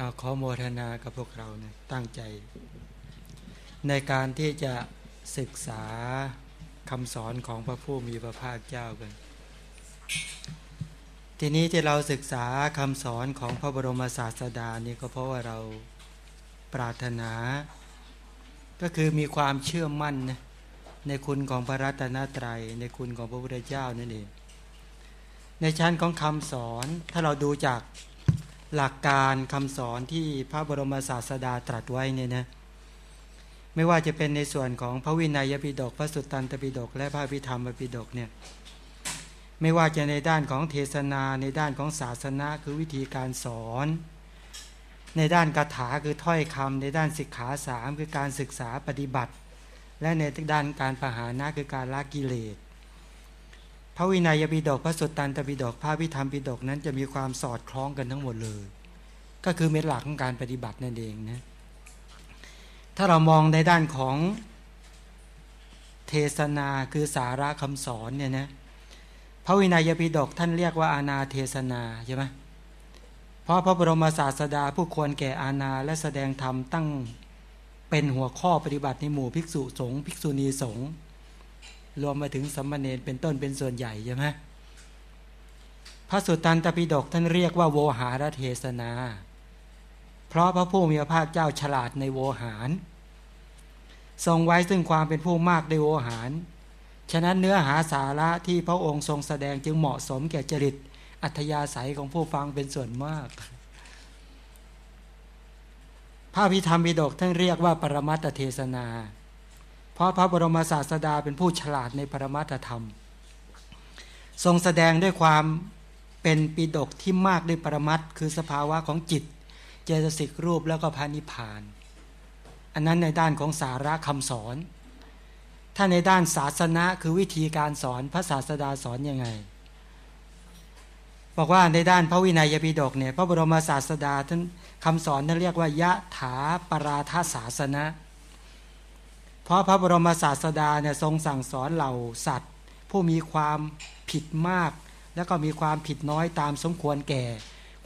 อขอโมทนากับพวกเราเนี่ยตั้งใจ ในการที่จะศึกษาคำสอนของพระผู้มีพระภาคเจ้ากัน ทีนี้ที่เราศึกษาคำสอนของพระบรมศาสดานี่ก็เพราะว่าเราปรารถนา ก็คือมีความเชื่อมั่นนะในคุณของพระรัตนตรัย ในคุณของพระพุทธเจ้านั่นเองในชั้นของคำสอนถ้าเราดูจาก หลักการคำสอนที่พระบรมศาสดาตรัสไว้เนี่ยนะไม่ว่าจะเป็นในส่วนของพระวินัยปิฎกพระสุตตันตปิฎกและพระพิธรรมปิฎกเนี่ยไม่ว่าจะในด้านของเทศนาในด้านของศาสนาคือวิธีการสอน ในด้านคาถาคือถ้อยคำในด้านศิกขาสามคือการศึกษาปฏิบัติ และในด้านการปหานะคือการละกิเลส พระวินัยปิฎกพระสุตตันตปิฎกพระพิธรรมปิฎกนั้นจะมีความสอดคล้องกันทั้งหมดเลย ก็คือเม็ดหลักของการปฏิบัตินั่นเองนะถ้าเรามองในด้านของเทศนาคือสาระคำสอนเนี่ยนะพระวินัยปิฎกท่านเรียกว่าอาณาเทศนาใช่ไหมเพราะพระบรมศาสดาผู้ควรแก่อาณาและแสดงธรรมตั้งเป็นหัวข้อปฏิบัติในหมู่ภิกษุสงฆ์ภิกษุณีสงฆ์ รวมมาถึงสัมมาเนรเป็นต้นเป็นส่วนใหญ่ใช่ไหมพระสุตตันตปิฎกท่านเรียกว่าโวหารเทศนา เพราะพระผู้มีพระภาคเจ้าฉลาดในโวหาร ทรงไว้ซึ่งความเป็นผู้มากในโวหาร ฉะนั้นเนื้อหาสาระที่พระองค์ทรงแสดงจึงเหมาะสมแก่จริต อัธยาศัยของผู้ฟังเป็นส่วนมากพระพิธรรมปิฎกท่านเรียกว่าปรมัตเทศนา ราะพระบรมศาสดาเป็นผู้ฉลาดในปรมัตถธรรม ทรงแสดงด้วยความเป็นปิฎกที่มากด้วยปรมัตคือสภาวะของจิต เจตสิกรูปแล้วก็พานิพาน อันนั้นในด้านของสาระคำสอน ถ้าในด้านศาสนาคือวิธีการสอนพระศาสดาสอนยังไง บอกว่าในด้านพระวินัยปิฎกเนี่ยพระบรมศาสดาท่านคำสอนท่านเรียกว่ายะถาปราทศาสนะ เพราะพระบรมศาสดาเนี่ยทรงสั่งสอนเหล่าสัตว์ ผู้มีความผิดมาก แล้วก็มีความผิดน้อยตามสมควรแก่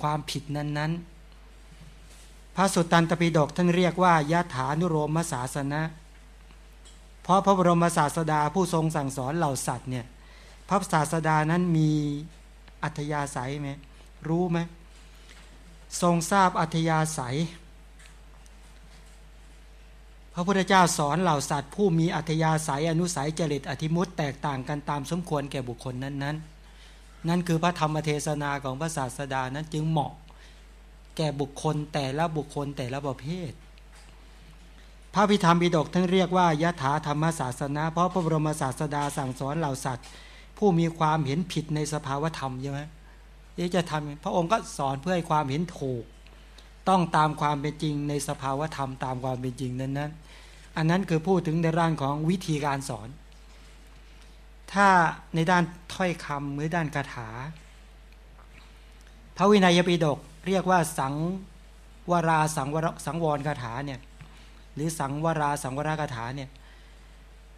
ความผิดนั้นๆ พระสุตตันตปิฎกท่านเรียกว่ายะถานุโรมศาสนะ เพราะพระบรมศาสดาผู้ทรงสั่งสอนเหล่าสัตว์เนี่ยพระศาสดานั้นมีอัธยาศัยไหมรู้ไหมทรงทราบอัธยาศัย พระพุทธเจ้าสอนเหล่าสัตว์ผู้มีอัธยาศัยอนุสัยจริตอธิมุตแตกต่างกันตามสมควรแก่บุคคลนั้นๆนนนั่นคือพระธรรมเทศนาของพระศาสดานั้นจึงเหมาะ แก่บุคคลแต่ละบุคคลแต่ละประเภท พระพิธรรมบิดกท่านเรียกว่ายถาธรรมศาสนา เพราะพระบรมศาสดาสั่งสอนเหล่าสัตว์ ผู้มีความเห็นผิดในสภาวธรรมใช่ไหมจะทำพระองค์ก็สอนเพื่อให้ความเห็นถูก ต้องตามความเป็นจริงในสภาวธรรมตามความเป็นจริงนั้นนั้นอันนั้นคือพูดถึงในร่างของวิธีการสอน ถ้าในด้านถ้อยคำหรือด้านคาถา พระวินัยปิฎกเรียกว่าสังวราสังวรสังวรคาถาเนี่ยหรือสังวราสังวรคาถาเนี่ย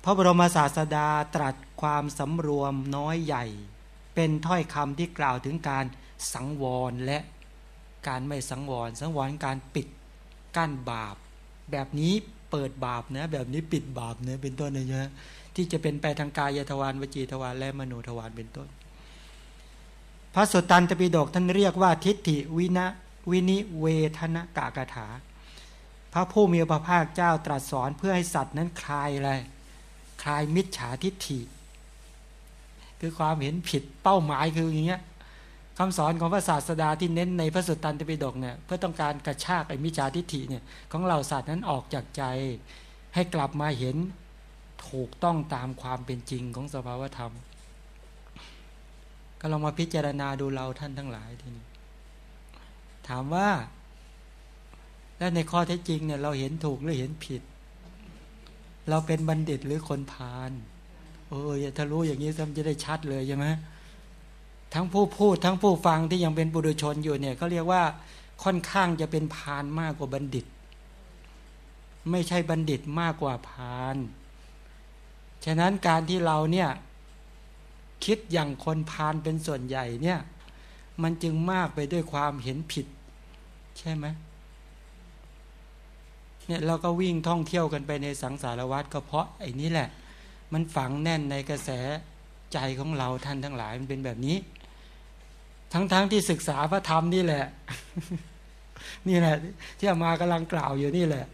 พระบรมศาสดาตรัสความสำรวมน้อยใหญ่ เป็นถ้อยคำที่กล่าวถึงการสังวรและ การไม่สังวร สังวรการปิดกั้นบาป แบบนี้เปิดบาปนะ แบบนี้ปิดบาปเนะเป็นต้นนะฮะที่จะเป็นไปทางกายทวารวจีทวารและมโนทวารเป็นต้น พระสุตตันตปิฎกท่านเรียกว่าทิฏฐิวินะวินิเวทนกากถา พระผู้มีพระภาคเจ้าตรัสสอนเพื่อให้สัตว์นั้นคลายอะไรคลายมิจฉาทิฏฐิ คือความเห็นผิดเป้าหมายคืออย่างเงี้ย คำสอนของพระศาสดาที่เน้นในพระสุตตันตปิฎกเนี่ยเพื่อต้องการกระชากไอ้มิจฉาทิฏฐิเนี่ยของเราสัตว์นั้นออกจากใจ ให้กลับมาเห็นถูกต้องตามความเป็นจริงของสภาวธรรม ก็ลองมาพิจารณาดูเราท่านทั้งหลายทีนี้ถามว่า และในข้อเท็จจริงเนี่ยเราเห็นถูกหรือเห็นผิด เราเป็นบัณฑิตหรือคนพาลเออถ้ารู้อย่างนี้มันจะได้ชัดเลยใช่ไหม ทั้งผู้พูดทั้งผู้ฟังที่ยังเป็นบุรุชนอยู่เนี่ยเขาเรียกว่าค่อนข้างจะเป็นพานมากกว่าบัณฑิต ไม่ใช่บัณฑิตมากกว่าพาน ฉะนั้นการที่เราเนี่ยคิดอย่างคนพานเป็นส่วนใหญ่เนี่ยมันจึงมากไปด้วยความเห็นผิด ใช่ไหมเนี่ยเราก็วิ่งท่องเที่ยวกันไปในสังสารวัฏก็เพราะไอ้นี้แหละ มันฝังแน่นในกระแสใจของเราท่านทั้งหลายมันเป็นแบบนี้ ทั้งๆทที่ศึกษาพระธรรมนี่แหละ นี่แหละ ที่มากำลังกล่าวอยู่นี่แหละ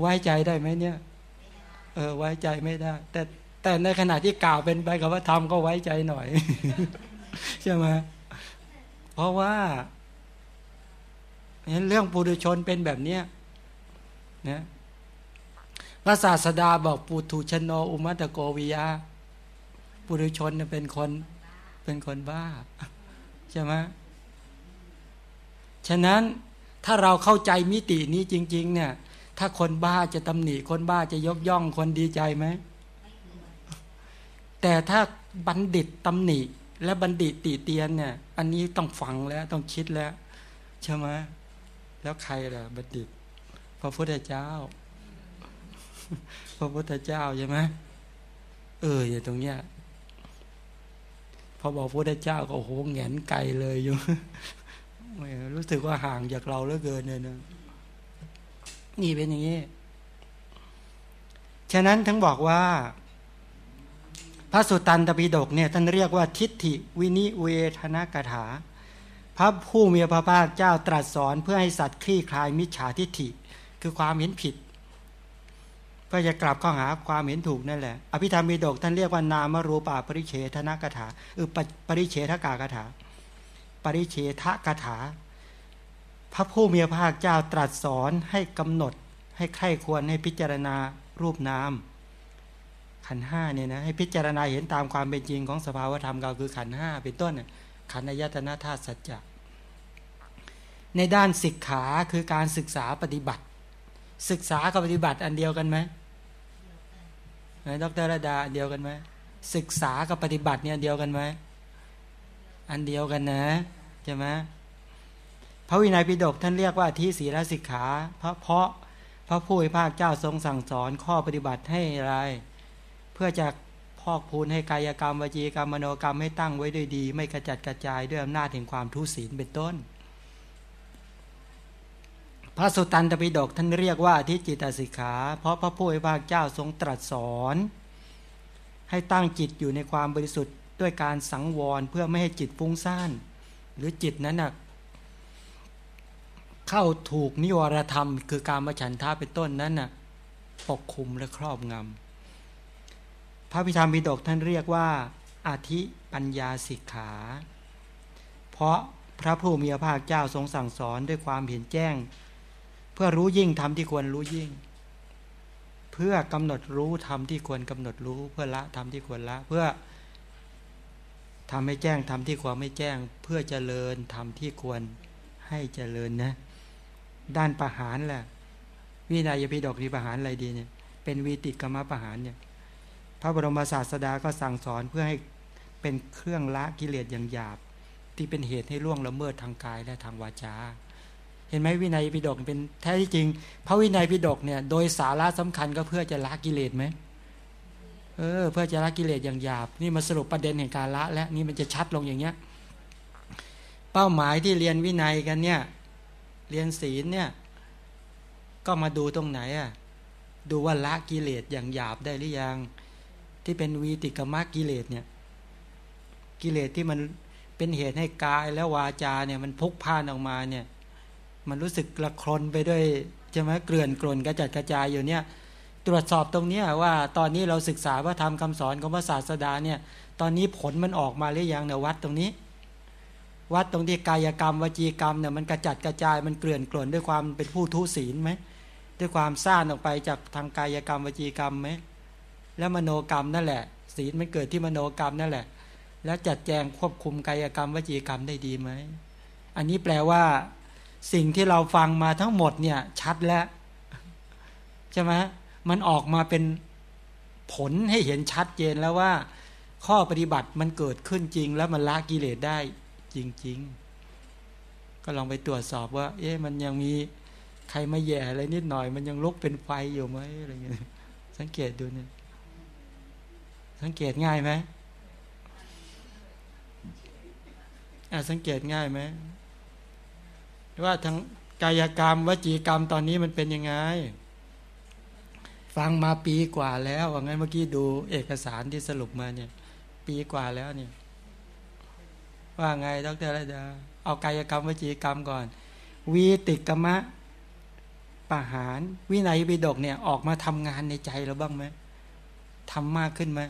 ไว้ใจได้ไหมเนี่ย เออ ไว้ใจไม่ได้ แต่แต่ในขณะที่กล่าวเป็นไปกับว่าธรรมก็ไว้ใจหน่อยใช่ไหมเพราะว่าเห็นเรื่องปุถุชนเป็นแบบเนี้ยนะพระศาสดาบอกปุถุชนโนอุมัตโกวิยาปุถุชนเป็นคนเป็นคนบ้า ใช่ไหมฉะนั้นถ้าเราเข้าใจมิตินี้จริง ๆ เนี่ย ถ้าคนบ้าจะตำหนิคนบ้าจะยกย่องคนดีใจไหม แต่ถ้าบัณฑิตตำหนิ และบัณฑิตติเตียนเนี่ย อันนี้ต้องฟังแล้วต้องคิดแล้วใช่ไหมแล้วใครล่ะบัณฑิต พระพุทธเจ้า พระพุทธเจ้าใช่ไหมเอออย่างตรงเนี้ย พอบอกพระพุทธเจ้าก็โอ้โหแงนไกลเลยอยู่รู้สึกว่าห่างจากเราเหลือเกินเนี่ยนะนี่เป็นอย่างนี้ ฉะนั้นทั้งบอกว่า พระสุตันตปิฎกเนี่ยท่านเรียกว่าทิฏฐิวินิเวทนากถา พระผู้มีพระภาคเจ้าตรัสสอนเพื่อให้สัตว์คลี่คลายมิจฉาทิฏฐิ คือความเห็นผิด เพื่อจะกลับข้าหาความเห็นถูกนั่นแหละ อภิธรรมปิฎกท่านเรียกว่านามรูปาปริเฉทนากถาเออปริเฉทกากถา ปริเฉทกถา พระผู้มีพระภาคเจ้าตรัสสอนให้กำหนด ให้ใคร่ควรให้พิจารณารูปนามขันห้าเนี่ยนะให้พิจารณาเห็นตามความเป็นจริงของสภาวธรรมเราคือขันห้าเป็นต้นขันอายตนะธาตุสัจจะในด้านศึกขาคือการศึกษาปฏิบัติ ศึกษากับปฏิบัติอันเดียวกันไหม ดรระดาเดียวกันไหมศึกษากับปฏิบัติเนี่ยเดียวกันไหมอันเดียวกันนะใช่ไหมพระวินัยปิฎกท่านเรียกว่าทีศีลสิกขา เพราะเพราะพระผู้เป็นพระเจ้าทรงสั่งสอนข้อปฏิบัติให้อะไร เพื่อจะพอกพูนให้กายกรรมวจีกรรมมโนกรรมให้ตั้งไว้ด้วยดี ไม่กระจัดกระจายด้วยอำนาจแห่งความทุศีลเป็นต้น พระสุตันตปิฎกท่านเรียกว่าทิจิตสิกขา เพราะพระผู้เป็นพระเจ้าทรงตรัสสอน ให้ตั้งจิตอยู่ในความบริสุทธิ์ด้วยการสังวรเพื่อไม่ให้จิตฟุ้งซ่านหรือจิตนั้นนะเข้าถูกนิวรธรรม คือการมาฉันทาเป็นต้นนั้นน่ะปกคุมและครอบงำพระพิธรรมปิฎกท่านเรียกว่าอาทิปัญญาสิกขา เพราะพระผู้มีพระภาคเจ้าทรงสั่งสอนด้วยความเห็นแจ้ง พื่อรู้ยิ่งทำที่ควรรู้ยิ่ง เพื่อกำหนดรู้ทำที่ควรกำหนดรู้ เพื่อละทำที่ควรละ เพื่อทำให้แจ้งทำที่ควรไม่แจ้ง เพื่อเจริญทำที่ควรให้เจริญนะ ด้านประหารแหละวินัยพิดกที่ประหารอะไรดีเนี่ย เป็นวีติกรรมประหารเนี่ย พระบรมศาสดาก็สั่งสอนเพื่อให้เป็นเครื่องละกิเลสอย่างหยาบ ที่เป็นเหตุให้ล่วงละเมิดทางกายและทางวาจา เห็นไหมวินัยพิดกเป็นแท้ที่จริง พระวินัยพิดกเนี่ยโดยสาระสำคัญก็เพื่อจะละกิเลสไหมเออเพื่อจะละกิเลสอย่างหยาบ นี่มาสรุปประเด็นแห่งการละ และนี่มันจะชัดลงอย่างเงี้ยเป้าหมายที่เรียนวินัยกันเนี่ยเรียนศีลเนี่ยก็มาดูตรงไหนอะดูว่าละกิเลสอย่างหยาบได้หรือยัง ที่เป็นวีติกมรรกิเลสเนี่ยกิเลสที่มันเป็นเหตุให้กายและวาจาเนี่ยมันพุกพ่านออกมาเนี่ย มันรู้สึกละครนไปด้วยใช่ไหมเกลื่อนกลนกระจัดกระจายอยู่เนี่ยตรวจสอบตรงเนี้ยว่าตอนนี้เราศึกษาว่าทำคำสอนของพระศาสดาเนี่ยตอนนี้ผลมันออกมาหรือยังเนี่ยวัดตรงนี้ วัดตรงที่กายกรรมวจีกรรมเนี่ยมันกระจัดกระจายมันเกลื่อนกล่นด้วยความเป็นผู้ทุศีลไหมด้วยความซ่านออกไปจากทางกายกรรมวจีกรรมไหมแล้วมโนกรรมนั่นแหละ ศีลมันเกิดที่มโนกรรมนั่นแหละ แล้วจัดแจงควบคุมกายกรรมวจีกรรมได้ดีไหมอันนี้แปลว่า สิ่งที่เราฟังมาทั้งหมดเนี่ย ชัดแล้วใช่ไหมมันออกมาเป็นผลให้เห็นชัดเจนแล้วว่า ข้อปฏิบัติมันเกิดขึ้นจริง แล้วมันละกิเลสได้จริง ๆ ก็ลองไปตรวจสอบว่า เอ๊ะมันยังมีใครมาแย่อะไรนิดหน่อย มันยังลุกเป็นไฟอยู่ไหมอะไรเงี้ยสังเกตดูเนี่ยสังเกตง่ายไหมอ่าสังเกตง่ายไหม ว่าทั้งกายกรรมวจีกรรมตอนนี้มันเป็นยังไง ฟังมาปีกว่าแล้วว่างั้นเมื่อกี้ดูเอกสารที่สรุปมาเนี่ย ปีกว่าแล้วเนี่ย ว่าไงดรระดาเอากายกรรมวจีกรรมก่อน วีติกรรมะปะหาร วินัยปิฎกเนี่ย ออกมาทำงานในใจเราบ้างไหมทำมากขึ้นไหม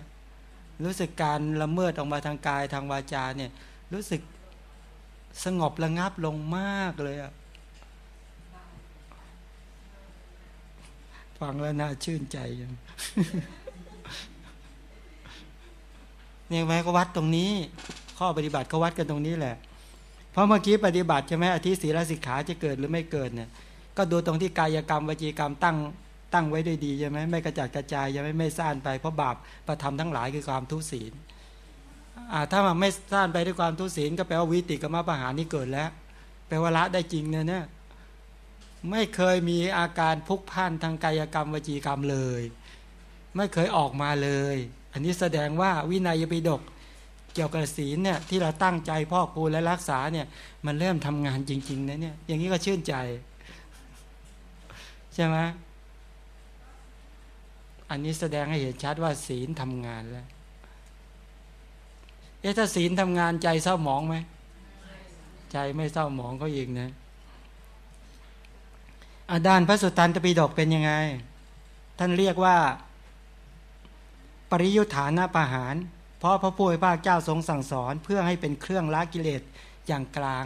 รู้สึกการละเมิดออกมาทางกายทางวาจาเนี่ย รู้สึก สงบระงับลงมากเลยอะฟังแล้วน่าชื่นใจยังเนี่ยไหมก็วัดตรงนี้ ข้อปฏิบัติก็วัดกันตรงนี้แหละ เพราะเมื่อกี้ปฏิบัติใช่ไหมอธิศีลสิกขาจะเกิดหรือไม่เกิดเนี่ย ก็ดูตรงที่กายกรรมวจีกรรมตั้งตั้งไว้ด้วยดีใช่ไหมไม่กระจัดกระจายยังไม่ไม่ซ่านไปเพราะบาปประทำทั้งหลายคือความทุศีล ถ้ามันไม่ซ่านไปด้วยความทุศีลก็แปลว่าวิติกรรมประหารนี่เกิดแล้ว แปลว่าละได้จริงเนี่ยเนี่ยไม่เคยมีอาการพุกพ่านทางกายกรรมวจีกรรมเลย ไม่เคยออกมาเลย อันนี้แสดงว่าวินัยปิฎกเกี่ยวกับศีลเนี่ยที่เราตั้งใจพ่อครูและรักษาเนี่ย มันเริ่มทำงานจริงๆนะเนี่ยอย่างนี้ก็ชื่นใจ ใช่ไหมอันนี้แสดงให้เห็นชัดว่าศีลทำงานแล้ว เอ๊ะถ้าศีลทำงานใจเศร้าหมองไหมใจไม่เศร้าหมองก็อีกนะอาด้านพระสุตตันตปิฎกเป็นยังไง ท่านเรียกว่า ปริยุทธานาปหาร เพราะพระผู้เป็นพระเจ้าทรงสั่งสอน เพื่อให้เป็นเครื่องละกิเลสอย่างกลาง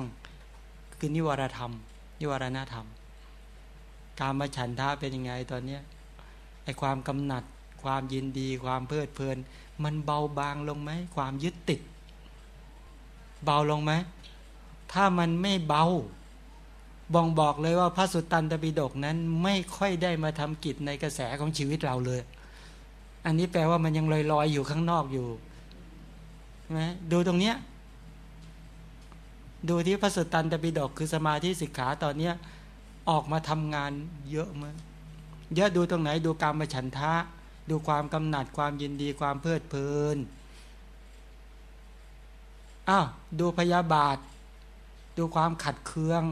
คือนิวรธรรม นิวรณธรรม การมาฉันทาเป็นยังไงตอนเนี้ยไอความกำหนัด ความยินดี ความเพลิดเพลิน มันเบาบางลงไหมความยึดติด เบาลงไหมถ้ามันไม่เบาบ่งบอกเลยว่าพระสุตตันตปิฎกนั้นไม่ค่อยได้มาทำกิจในกระแสของชีวิตเราเลย อันนี้แปลว่ามันยังลอยๆอยู่ข้างนอกอยู่ไหมดูตรงเนี้ย ดูที่พระสุตตันตปิฎกคือสมาธิสิกขาตอนเนี้ยออกมาทำงานเยอะมั้ยเยอะดูตรงไหนดูกรรมฉันทะ ดูความกำหนัดความยินดีความเพลิดเพลินอ้าวดูพยาบาท ดูความขัดเคือง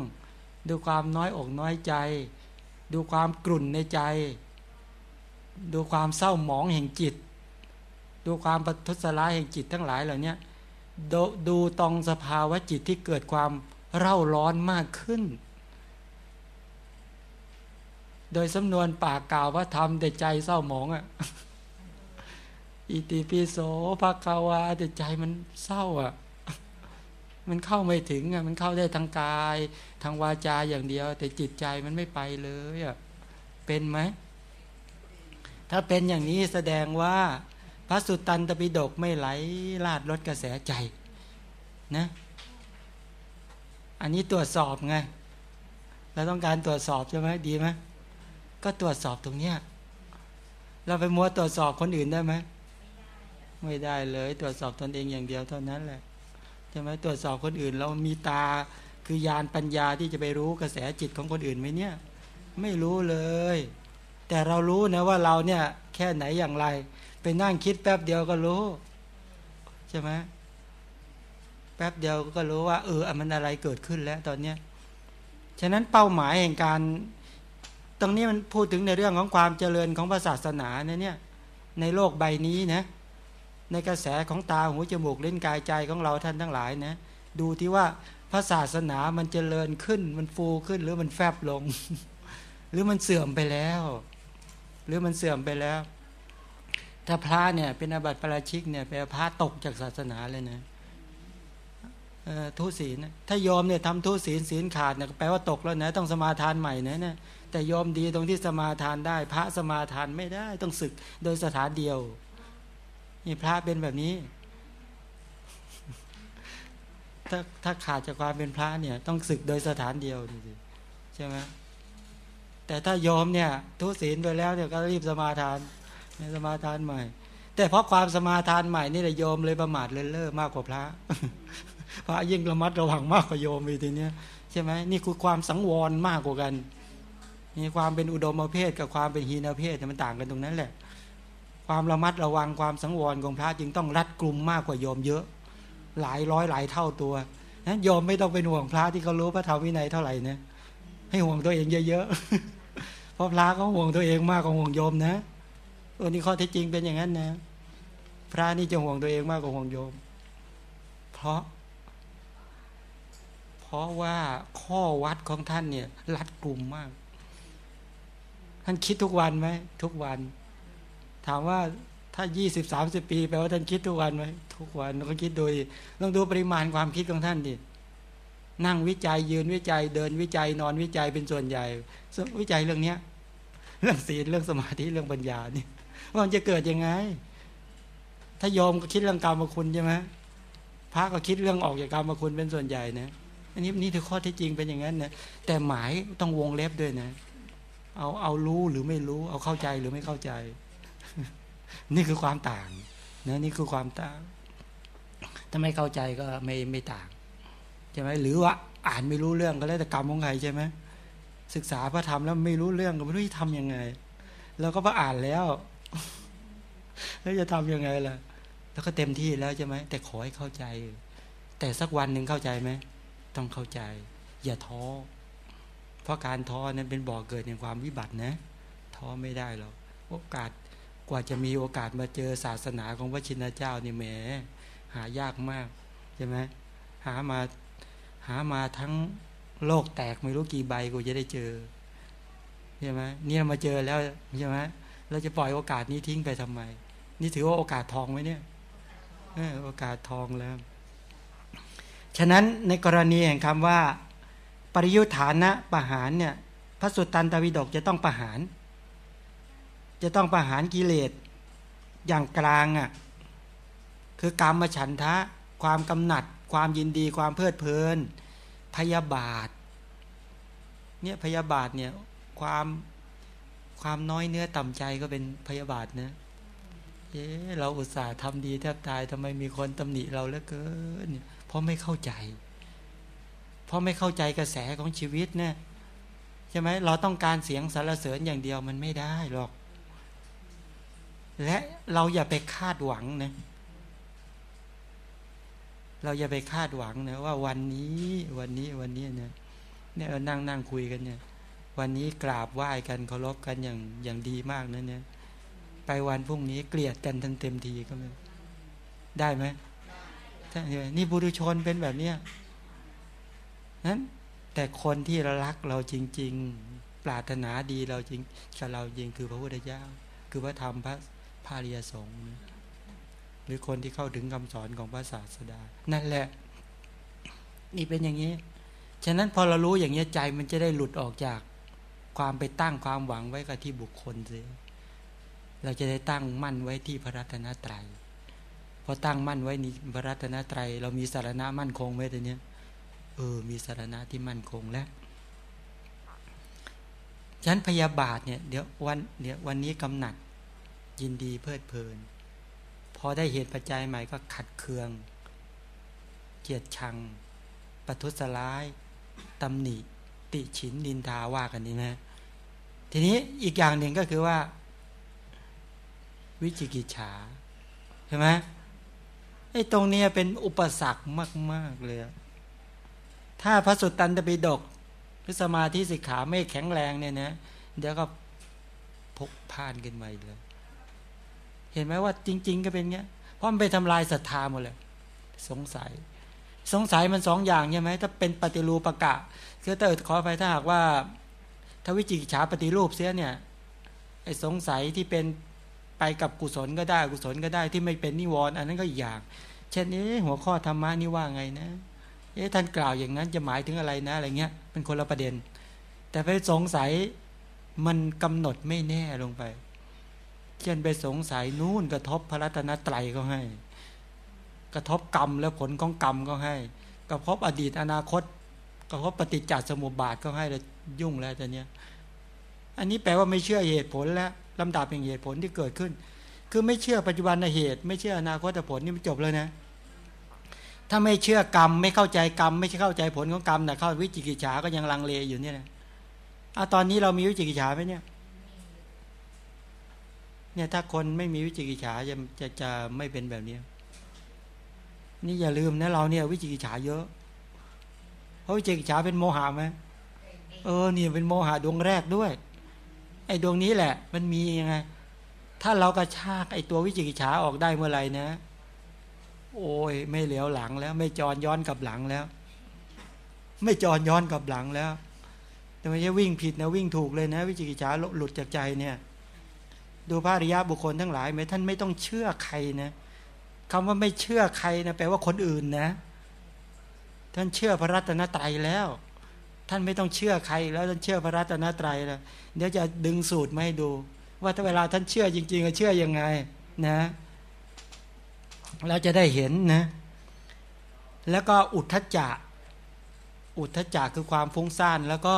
ดูความน้อยอกน้อยใจ ดูความกลุ่นในใจ ดูความเศร้าหมองแห่งจิต ดูความปัทุสลายแห่งจิตทั้งหลายเหล่านี้ดดูตรงสภาวะจิตที่เกิดความเร่าร้อนมากขึ้น โดยสำนวนปากกล่าวว่าทำแต่ใจเศร้าหมองอะอิติปิโสภคาวาแต่ใจมันเศร้าอะ มันเข้าไม่ถึงอะมันเข้าได้ทางกาย ทางวาจาอย่างเดียว แต่จิตใจมันไม่ไปเลยอะเป็นไหมถ้าเป็นอย่างนี้แสดงว่าพระสุตตันตปิฎกไม่ไหลลาดลดกระแสใจนะอันนี้ตรวจสอบไงเราต้องการตรวจสอบใช่ไหมดีไหม ก็ตรวจสอบตรงเนี้ยเราไปมัวตรวจสอบคนอื่นได้ไหมไม่ได้เลย ตรวจสอบตนเองอย่างเดียวเท่านั้นแหละใช่ไหมตรวจสอบคนอื่นเรามีตาคือยานปัญญาที่จะไปรู้กระแสจิตของคนอื่นไหมเนี่ย ไม่รู้เลย แต่เรารู้นะว่าเราเนี่ย แค่ไหนอย่างไรไปนั่งคิดแป๊บเดียวก็รู้ ใช่ไหมแป๊บเดียวก็รู้ว่า เออมันอะไรเกิดขึ้นแล้วตอนเนี้ยฉะนั้นเป้าหมายแห่งการ ตรงนี้มันพูดถึงในเรื่องของความเจริญของศาสนาเนี่ยในโลกใบนี้นะในกระแสของตาหูจมูกเล่นกายใจของเราท่านทั้งหลายนะดูที่ว่าพระศาสนามันเจริญขึ้น มันฟูขึ้นหรือมันแฟบลง หรือมันเสื่อมไปแล้ว หรือมันเสื่อมไปแล้ว ถ้าพระเนี่ยเป็นอาบัติประชิกเนี่ยแปลพระตกจากศาสนาเลยนะทุศีลถ้ายอมเนี่ยทำทุศีลศีลขาดเนี่ยแปลว่าตกแล้วนะต้องสมาทานใหม่นะเนี่ย แต่ยอมดีตรงที่สมาทานได้ พระสมาทานไม่ได้ต้องศึกโดยสถานเดียว นี่พระเป็นแบบนี้ ถ้าถ้าขาดจากความเป็นพระเนี่ย ต้องศึกโดยสถานเดียวดูสิใช่ไหมแต่ถ้ายอมเนี่ย ทุศีลไปแล้วเนี่ยก็รีบสมาทานสมาทานใหม่ แต่เพราะความสมาทานใหม่นี่แหละโยมเลยประมาทเลินเล่อมากกว่าพระ พระยิ่งระมัดระวังมากกว่าโยมอีทีเนี้ยใช่ไหมนี่คือความสังวรมากกว่ากัน มีความเป็นอุดมเพศกับความเป็นหีนเพศมันต่างกันตรงนั้นแหละ ความระมัดระวังความสังวรของพระจึงต้องรัดกลุ่มมากกว่าโยมเยอะ หลายร้อยหลายเท่าตัวนั้นโยมไม่ต้องเป็นห่วงพระที่เขารู้พระธรรมวินัยเท่าไหร่นะให้ห่วงตัวเองเยอะๆเพราะพระก็ห่วงตัวเองมากกว่าห่วงโยมนะตัวนี้ข้อเท็จจริงเป็นอย่างนั้นนะ พระนี่จะห่วงตัวเองมากกว่าห่วงโยม เพราะ เพราะว่าข้อวัดของท่านเนี่ยรัดกลุ่มมาก ท่านคิดทุกวันไหมทุกวัน ถามว่าถ้ายี่สิบสามสิบปีแปลว่าท่านคิดทุกวันไหมทุกวันเราก็คิดโดยลองดูปริมาณความคิดของท่านดินั่งวิจัยยืนวิจัยเดินวิจัยนอนวิจัยเป็นส่วนใหญ่ วิจัยเรื่องเนี้ย เรื่องศีลเรื่องสมาธิเรื่องปัญญานี่ว่ามันจะเกิดยังไง ถ้ายอมก็คิดเรื่องกรรมคุณใช่ไหมพระก็คิดเรื่องออกจากกรรมคุณเป็นส่วนใหญ่นะอันนี้นี่ถือข้อท็จจริงเป็นอย่างนั้นนะแต่หมายต้องวงเล็บด้วยนะ เอาเอารู้หรือไม่รู้ เอาเข้าใจหรือไม่เข้าใจ นี่คือความต่างนะนี่คือความต่าง ถ้าไม่เข้าใจก็ไม่ไม่ต่างใช่ไหมหรือว่าอ่านไม่รู้เรื่องก็แล้วแต่กรรมของใครใช่ไหมศึกษาพระธรรมแล้วไม่รู้เรื่องก็ไม่รู้จะทำยังไงเราก็พออ่านแล้วแล้วจะทํำยังไงล่ะ แล้วก็เต็มที่แล้วใช่ไหมแต่ขอให้เข้าใจ แต่สักวันหนึ่งเข้าใจไหมต้องเข้าใจ อย่าท้อ เพราะการท้อนั้นเป็นบ่อเกิดในความวิบัตินะ ท้อไม่ได้หรอกโอกาสกว่าจะมีโอกาสมาเจอศาสนาของพระชินเจ้านี่แหมหายากมากใช่ไหมหามาหามาทั้งโลกแตกไม่รู้กี่ใบกูจะได้เจอใช่ไหมเนี่ยมาเจอแล้วใช่ไหมเราจะปล่อยโอกาสนี้ทิ้งไปทำไม นี่ถือว่าโอกาสทองไหมเนี่ยโอกาสทองแล้ว ฉะนั้นในกรณีแห่งคำว่า ปริยุทธานะประหารเนี่ยพระสุตตันตวิดกจะต้องประหาร จะต้องประหารกิเลสอย่างกลางอะคือกรรมฉันทะ ความกำหนัด ความยินดี ความเพลิดเพลิน พยาบาทเนี่ยพยาบาทเนี่ยความความน้อยเนื้อต่ำใจก็เป็นพยาบาทนะเอ๊เราอุตส่าห์ทำดีแทบตายทำไมมีคนตำหนิเราเหลือเกิน เพราะไม่เข้าใจ ราะไม่เข้าใจกระแสของชีวิตเนี่ยใช่ไหมเราต้องการเสียงสรรเสริญอย่างเดียวมันไม่ได้หรอก และเราอย่าไปคาดหวังนะเราอย่าไปคาดหวังนะว่าวันนี้วันนี้วันนี้เนี่ยเนี่ยนั่งนั่งคุยกันเนี่ย วันนี้กราบไหว้กันเคารพกันอย่างอย่างดีมากนะเนี่ยไปวันพรุ่งนี้เกลียดกันทั้งเต็มทีก็ไม่ได้ไหมนี่บุรุชนเป็นแบบเนี้ย นั้นแต่คนที่รักเราจริง ๆ ปรารถนาดีเราจริงกับเราจริงคือพระพุทธเจ้า คือพระธรรมพระพาริยสงฆ์หรือคนที่เข้าถึงคำสอนของพระศาสดา นั่นแหละ นี่เป็นอย่างนี้ ฉะนั้นพอเรารู้อย่างนี้ใจมันจะได้หลุดออกจากความไปตั้งความหวังไว้กับที่บุคคลเสียเราจะได้ตั้งมั่นไว้ที่พระรัตนตรัยพอตั้งมั่นไว้ในพระรัตนตรัยเรามีสารณะมั่นคงไว้ตัวเนี้ย เออ มีสารณะที่มั่นคงแล้วฉะนั้นพยาบาทเนี่ยเดี๋ยววันเดี๋ยววันนี้กำหนัด ยินดีเพลิดเพลิน พอได้เหตุปัจจัยใหม่ก็ขัดเคือง เกียดชังประทุษร้ายตำหนิ ติฉินดินทาว่ากันนี้นะ ทีนี้อีกอย่างหนึ่งก็คือว่า วิจิกิจฉาใช่ไหมไอ้ตรงนี้เป็นอุปสรรคมาก ๆ เลย ถ้าพระสุตตันตปิฎกหรือสมาธิสิกขาไม่แข็งแรงเนี่ยนะเดี๋ยวก็พกพานกันมาเลยเห็นไหมว่าจริง ๆ ก็เป็นเงี้ยเพราะมันไปทำลายศรัทธาหมดเลยสงสัย สงสัยมันสองอย่างใช่ไหมถ้าเป็นปฏิรูปกะคือถ้าขอไปถ้าหากว่าถ้าวิจิกิจฉาปฏิรูปเสียเนี่ยไอ้สงสัยที่เป็นไปกับกุศลก็ได้กุศลก็ได้ที่ไม่เป็นนิวรณ์อันนั้นก็อีกอย่าง เช่นนี้หัวข้อธรรมะนี่ว่าไงนะ เอ๊ะท่านกล่าวอย่างนั้นจะหมายถึงอะไรนะอะไรเงี้ยเป็นคนละประเด็น แต่ไปสงสัยมันกำหนดไม่แน่ลงไปเช่นไปสงสัยนู่นกระทบพระรัตนตรัยก็ให้ กระทบกรรมแล้วผลของกรรมก็ให้ กระทบอดีตอนาคตก็เพราะปฏิจจสมุปบาทก็ให้แล้วยุ่งแล้วแต่เนี้ยอันนี้แปลว่าไม่เชื่อเหตุผลแล้วลำดับอย่งเหตุผลที่เกิดขึ้น คือไม่เชื่อปัจจุบันในเหตุ ไม่เชื่ออนาคตผลนี่มันจบเลยนะ ถ้าไม่เชื่อกรรม ไม่เข้าใจกรรม ไม่เข้าใจผลของกรรมแต่เข้าวิจิกิจฉาก็ยังลังเลอยู่เนี่ยนะอะตอนนี้เรามีวิจิกิจฉาไหมเนี่ย เนี่ยถ้าคนไม่มีวิจิกิจฉาจะจะจะไม่เป็นแบบนี้ นี่อย่าลืมนะเราเนี่ยวิจิกิจฉาเยอะ เพราะวิจิกิจฉาเป็นโมหะไหมเออเนี่ยเป็นโมหะดวงแรกด้วย ไอ้ดวงนี้แหละ มันมียังไง ถ้าเรากระชากไอ้ตัววิจิกิจฉาออกได้เมื่อไหร่นะ โอ้ยไม่เหลียวหลังแล้ว ไม่จรย้อนกลับหลังแล้ว ไม่จรย้อนกลับหลังแล้ว แต่ไม่ใช่วิ่งผิดนะวิ่งถูกเลยนะ วิจิกิจฉาหลุดจากใจเนี่ย ดูพระอริยบุคคลทั้งหลายไหมท่านไม่ต้องเชื่อใครนะคำว่าไม่เชื่อใครนะแปลว่าคนอื่นนะ ท่านเชื่อพระรัตนตรัยแล้ว ท่านไม่ต้องเชื่อใคร แล้วท่านเชื่อพระรัตนตรัยแล้วเดี๋ยวจะดึงสูตรมาให้ดู ว่าถ้าเวลาท่านเชื่อจริงๆเชื่อยังไง นะ เราจะได้เห็นนะ แล้วก็อุทธจักอุทธจักคือความฟุ้งซ่านแล้วก็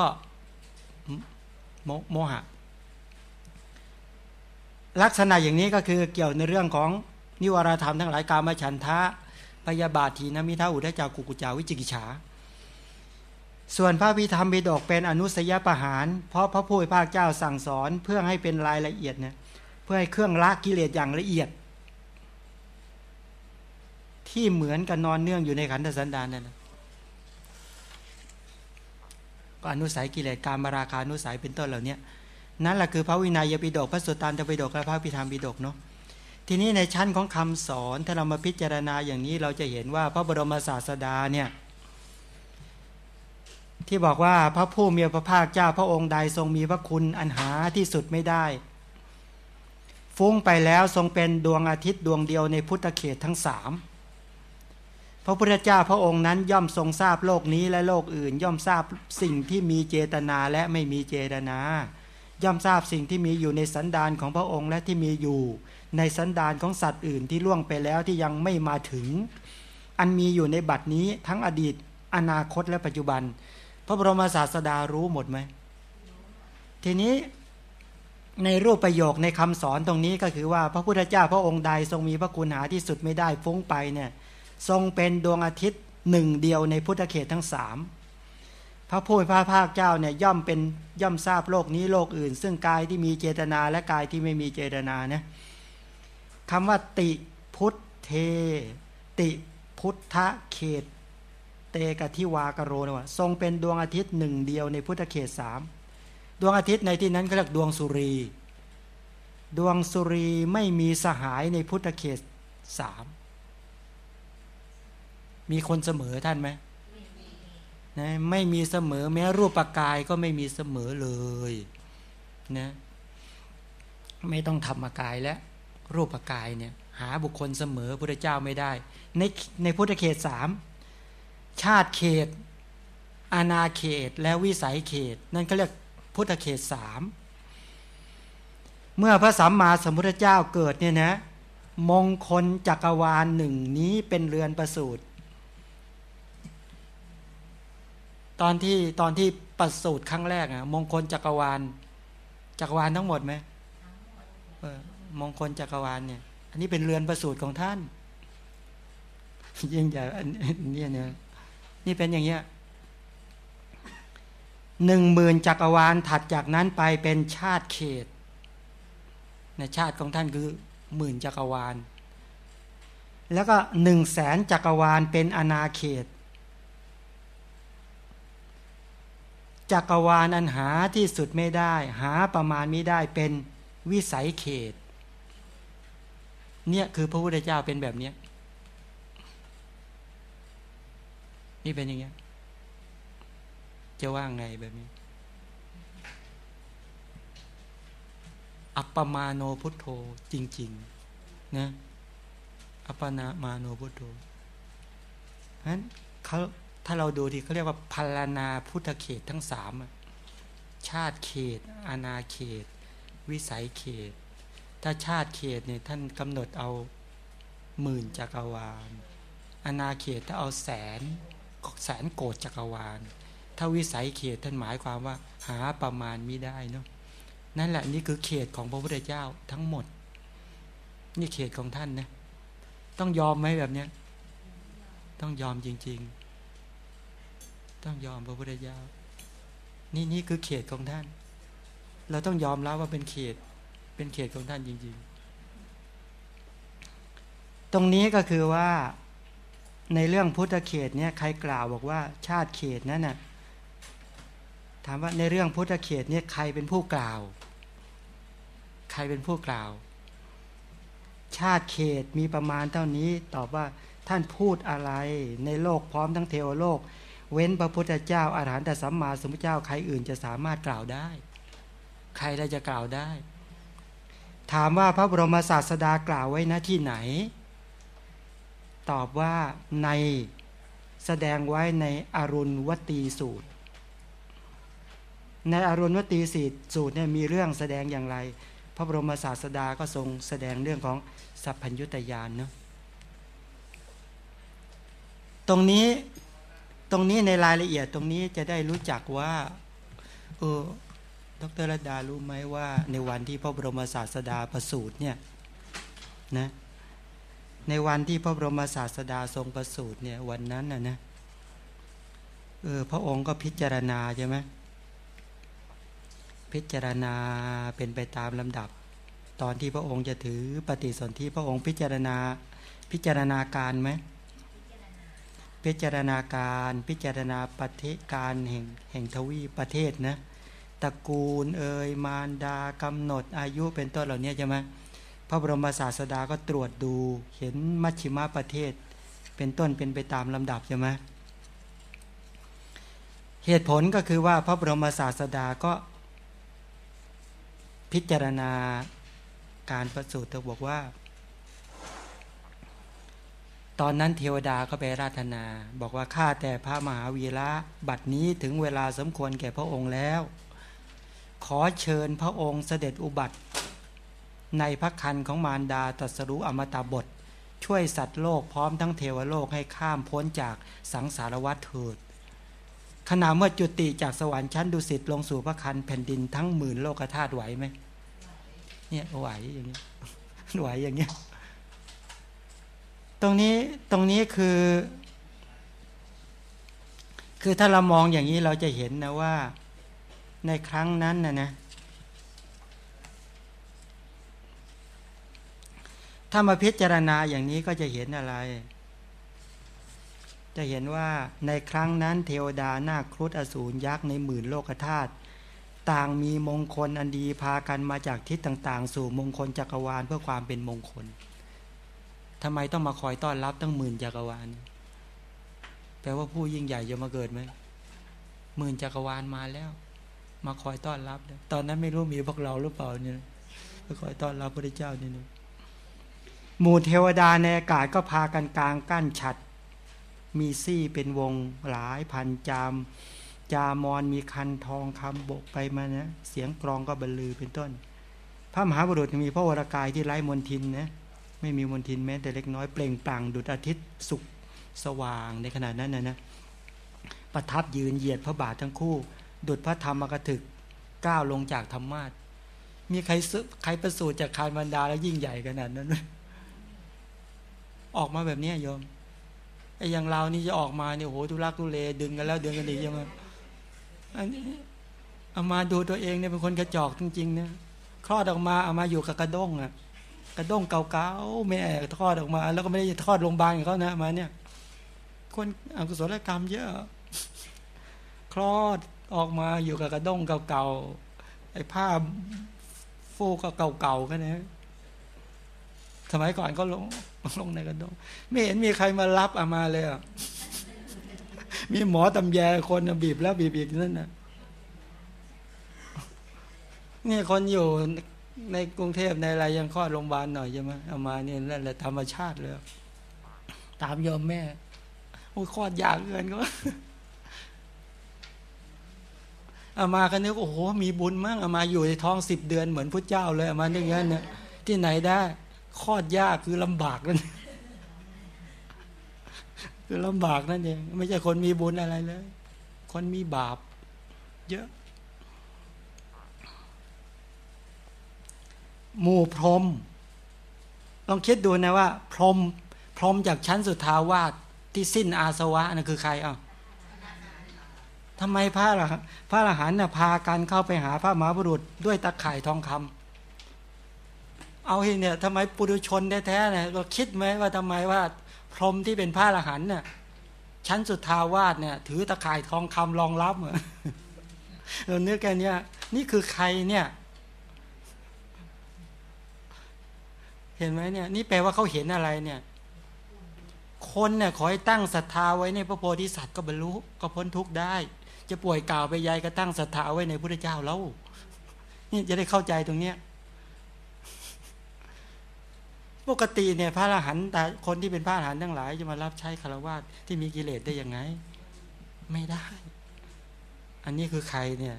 โมหะ ลักษณะอย่างนี้ก็คือเกี่ยวในเรื่องของนิวรธรรมทั้งหลายกามฉันทะพยาบาทีนมิท้าอุทจักกุกุจาวิจิกิจฉาส่วนพระพิธรรมบิดกเป็นอนุสยประหาร เพราะพระผู้เป็นพระเจ้าสั่งสอนเพื่อให้เป็นรายละเอียดเนี่ยเพื่อให้เครื่องละกิเลสอย่างละเอียด ที่เหมือนกันนอนเนื่องอยู่ในขันธสันดานนั่นนะก็อนุสัยกิเลสการมาราคานุสัยเป็นต้นเหล่านี้นั่นแหละคือพระวินัยปิฎกพระสุตตันตปิฎกและพระพิธรรมปิฎกเนาะทีนี้ในชั้นของคำสอนถ้าเรามาพิจารณาอย่างนี้เราจะเห็นว่าพระบรมศาสดาเนี่ยที่บอกว่าพระผู้มีพระภาคเจ้าพระองค์ใดทรงมีพระคุณอันหาที่สุดไม่ได้ ฟุ้งไปแล้วทรงเป็นดวงอาทิตย์ดวงเดียวในพุทธเขตทั้งสาม พระพุทธเจ้าพระองค์นั้นย่อมทรงทราบโลกนี้และโลกอื่น ย่อมทราบสิ่งที่มีเจตนาและไม่มีเจตนา ย่อมทราบสิ่งที่มีอยู่ในสันดานของพระองค์และที่มีอยู่ ในสันดานของสัตว์อื่นที่ล่วงไปแล้วที่ยังไม่มาถึง อันมีอยู่ในบัดนี้ทั้งอดีตอนาคตและปัจจุบัน พระบรมศาสดารู้หมดไหมทีนี้ในรูปประโยคในคำสอนตรงนี้ก็คือว่าพระพุทธเจ้าพระองค์ใดทรงมีพระคุณหาที่สุดไม่ได้ฟุ้งไปเนี่ย ทรงเป็นดวงอาทิตย์หนึ่งเดียวในพุทธเขตทั้งสามพระผู้พระภาคเจ้าเนี่ยย่อมเป็นย่อมทราบโลกนี้โลกอื่น ซึ่งกายที่มีเจตนาและกายที่ไม่มีเจตนานี่ยคำว่าติพุทธเท ติพุทธเขต เตกทิวากโรนะว่าทรงเป็นดวงอาทิตย์หนึ่งเดียวในพุทธเขตสามดวงอาทิตย์ในที่นั้นเขาเรียกดวงสุรี ดวงสุรีไม่มีสหายในพุทธเขตสาม มีคนเสมอท่านไหมนะไม่มีเสมอแม้รูปปกายก็ไม่มีเสมอเลยนะไม่ต้องทำมากายแล้วรูปกายเนี่ยหาบุคคลเสมอพระเจ้าไม่ได้ ในในพุทธเขตสามชาติเขต อาณาเขตและวิสัยเขต นั่นก็เรียกพุทธเขตสามเมื่อพระสัมมาสัมพุทธเจ้าเกิดเนี่ยนะมงคลจักรวาลหนึ่งนี้เป็นเรือนประสูตร ตอนที่ตอนที่ประสูตรครั้งแรกอะมงคลจักรวาล จักรวาลทั้งหมดไหมมงคลจักรวาลเนี่ย อันนี้เป็นเรือนประสูตรของท่าน ยิ่งใหญ่อันนี้เนี่ยนี่เป็นอย่างเงี้ยหนึ่งหมื่นจักรวาลถัดจากนั้นไปเป็นชาติเขตในชาติของท่านคือหมื่นจักรวาล แล้วก็หนึ่งแสนจักรวาลเป็นอนาเขต จักรวาลอันหาที่สุดไม่ได้ หาประมาณไม่ได้เป็นวิสัยเขต เนี่ยคือพระพุทธเจ้าเป็นแบบนี้นี่เป็นอย่างเงี้ยจะว่าไงแบบนี้ อัปปมาโนพุทโธจริง ๆ นะ อัปปนามาโนพุทโธนั้นเขา ถ้าเราดูที่เขาเรียกว่าพลานาพุทธเขตทั้งสามชาติเขต อาณาเขต วิสัยเขต ถ้าชาติเขตเนี่ยท่านกำหนดเอาหมื่นจักรวาล อาณาเขตถ้าเอาแสนแสนโกดจักรวาล ถ้าวิสัยเขตท่านหมายความว่าหาประมาณไม่ได้เนาะนั่นแหละนี่คือเขตของพระพุทธเจ้าทั้งหมด นี่เขตของท่านนะต้องยอมไหมแบบเนี้ยต้องยอมจริง ๆ ต้องยอมพระพุทธเจ้านี่นี่คือเขตของท่าน เราต้องยอมรับว่าเป็นเขต เป็นเขตของท่านจริง ๆ ตรงนี้ก็คือว่าในเรื่องพุทธเขตเนี่ยใครกล่าวบอกว่าชาติเขตนั้นน่ะถามว่าในเรื่องพุทธเขตเนี่ยใครเป็นผู้กล่าว ใครเป็นผู้กล่าว ชาติเขตมีประมาณเท่านี้ตอบว่าท่านพูดอะไรในโลกพร้อมทั้งเทวโลก เว้นพระพุทธเจ้าอาหารแต่สัมมาสัมพุทธเจ้าใครอื่นจะสามารถกล่าวได้ ใครได้จะกล่าวได้ ถามว่าพระบรมศาสดากล่าวไว้นะที่ไหน ตอบว่าในแสดงไว้ในอรุณวตีสูตร ในอรุณวตีสีสูตรเนี่ยมีเรื่องแสดงอย่างไร พระบรมศาสดาก็ทรงแสดงเรื่องของสัพพัญญุตยานเนาะตรงนี้ ตรงนี้ในรายละเอียดตรงนี้จะได้รู้จักว่า เออดรรดารู้ไหมว่า ในวันที่พระบรมศาสดาประสูติเนี่ยนะในวันที่พระบรมศาสดาทรงประสูติเนี่ยวันนั้นน่ะนะเออพระองค์ก็พิจารณาใช่ไหมพิจารณาเป็นไปตามลำดับ ตอนที่พระองค์จะถือปฏิสนธิพระองค์พิจารณาพิจารณาการไหม พิจารณาการพิจารณาประเทศการแห่งแห่งทวีประเทศนะตระกูลเอ่ยมารดากำหนดอายุเป็นต้นเหล่านี้ใช่ไหมพระบรมศาสดาก็ตรวจดูเห็นมัชชิมประเทศ เป็นต้นเป็นไปตามลำดับใช่ไหมเหตุผลก็คือว่าพระบรมศาสดาก็ พิจารณาการประสูติบอกว่า ตอนนั้นเทวดาก็ไปราธนา บอกว่าข้าแต่พระมหาวีระบัดนี้ถึงเวลาสมควรแก่พระองค์แล้ว ขอเชิญพระองค์เสด็จอุบัติ ในพระคันของมารดาตรัสรู้อมตะบท ช่วยสัตว์โลกพร้อมทั้งเทวโลกให้ข้ามพ้นจากสังสารวัฏเถิดขณะเมื่อจุติจากสวรรค์ชั้นดุสิตลงสู่พระคันแผ่นดินทั้งหมื่นโลกธาตุไหวไหมเนี่ยไหวอย่างเงี้ยไหวอย่างเงี้ย ตรงนี้ตรงนี้คือ คือถ้าเรามองอย่างนี้เราจะเห็นนะว่าในครั้งนั้นนะนะถ้ามาพิจารณาอย่างนี้ก็จะเห็นอะไร จะเห็นว่าในครั้งนั้นเทวดานาครุฑอสูรยักษ์ในหมื่นโลกธาตุต่างมีมงคลอันดีพากันมาจากทิศต่าง ๆ สู่มงคลจักรวาลเพื่อความเป็นมงคล ทำไมต้องมาคอยต้อนรับตั้งหมื่นจักรวาลแปลว่าผู้ยิ่งใหญ่จะมาเกิดไหมหมื่นจักรวาลมาแล้ว มาคอยต้อนรับตอนนั้นไม่รู้มีพวกเราหรือเปล่าเนี่ยมาคอยต้อนรับพระเจ้านี่นหมู่เทวดาในอากาศก็พากันกลางกั้นฉัด มีซี่เป็นวงหลายพันจาม จามอนมีคันทองคำบกไปมานะเสียงกรองก็บรรลือเป็นต้น พระมหาบุรุษมีพระวรากายที่ไร้มนทินนะ ไม่มีมนทินแม้แต่เล็กน้อยเปล่งปลั่งดุจอาทิตย์สุกสว่างในขณะนั้นนะนะประทับยืนเหยียดพระบาททั้งคู่ ดุจพระธรรมกถึกก้าวลงจากธรรมาทมีใครใครประสูติจากคารบรรดาแล้วยิ่งใหญ่ขนาดนั้นออกมาแบบนี้โยมไอ้อย่างเรานี่จะออกมาเนี่ยโหทุรักทุเลดึงกันแล้วดึงกันอีกใช่ไหมอันนี้เอามาดูตัวเองเนี่ยเป็นคนกระจอกจริงๆนะคลอดออกมาเอามาอยู่กับกระด้งอะ กระด้งเก่าๆแม่ทอดออกมา แล้วก็ไม่ได้ทอดโรงพยาบาลเขานะมาเนี่ย คนอกุศลกรรมเยอะคลอดออกมาอยู่กับกระด้งเก่าๆไอ้ผ้าฟูก็เก่าๆกันนะสมัยก่อนก็ลงลงในกระดง ไม่เห็นมีใครมารับอามาเลยอะ มีหมอตำแยคนบีบแล้วบีบอีกนั่นน่ะนี่คนอยู่ ในกรุงเทพในอะไรยังคลอดโรงพยาบาลหน่อยใช่ไหมเอามาเนี่ยนั่นแหละธรรมชาติเลยตามยอมแม่โอ้คลอดยากเกินก็เอามาคันนี้โอ้โหมีบุญมากเอามาอยู่ในท้องสิบเดือนเหมือนพระเจ้าเลยเอามาอย่างนั้นเนี่ยที่ไหนได้คลอดยากคือลำบากนั่นคือลำบากนั่นเองไม่ใช่คนมีบุญอะไรเลย คนมีบาป เยอะ หมู่พรหมลองคิดดูนะว่า พรหมพรหมจากชั้นสุดทาวาสที่สิ้นอาสวะนั่คือใครอะทำไมพระพระอรหันต์พากันเข้าไปหาพระมหาบุรุษด้วยตะข่ายทองคำเอาเเนี่ยทำไมปุถุชนแท้ๆเนี่ยเราคิดไหมว่าทำไมว่า พรหมที่เป็นพระอรหันต์เนี่ยชั้นสุดทาวาสเนี่ย ถือตะข่ายทองคำรองรับเหมือนเราเนื้อแค่นี้นี่คือใครเนี่ย เห็นไหมเนี่ยนี่แปลว่าเขาเห็นอะไรเนี่ย คนเนี่ยขอให้ตั้งศรัทธาไว้ในพระโพธิสัตว์ก็บรรลุก็พ้นทุกข์ได้ จะป่วยกล่าวไปยายก็ตั้งศรัทธาไว้ในพระเจ้าแล้วนี่จะได้เข้าใจตรงเนี้ยปกติเนี่ยพระอรหันต์แต่คนที่เป็นพระอรหันต์ทั้งหลาย จะมารับใช้คารวะที่มีกิเลสได้ยังไง ไม่ได้ อันนี้คือใครเนี่ย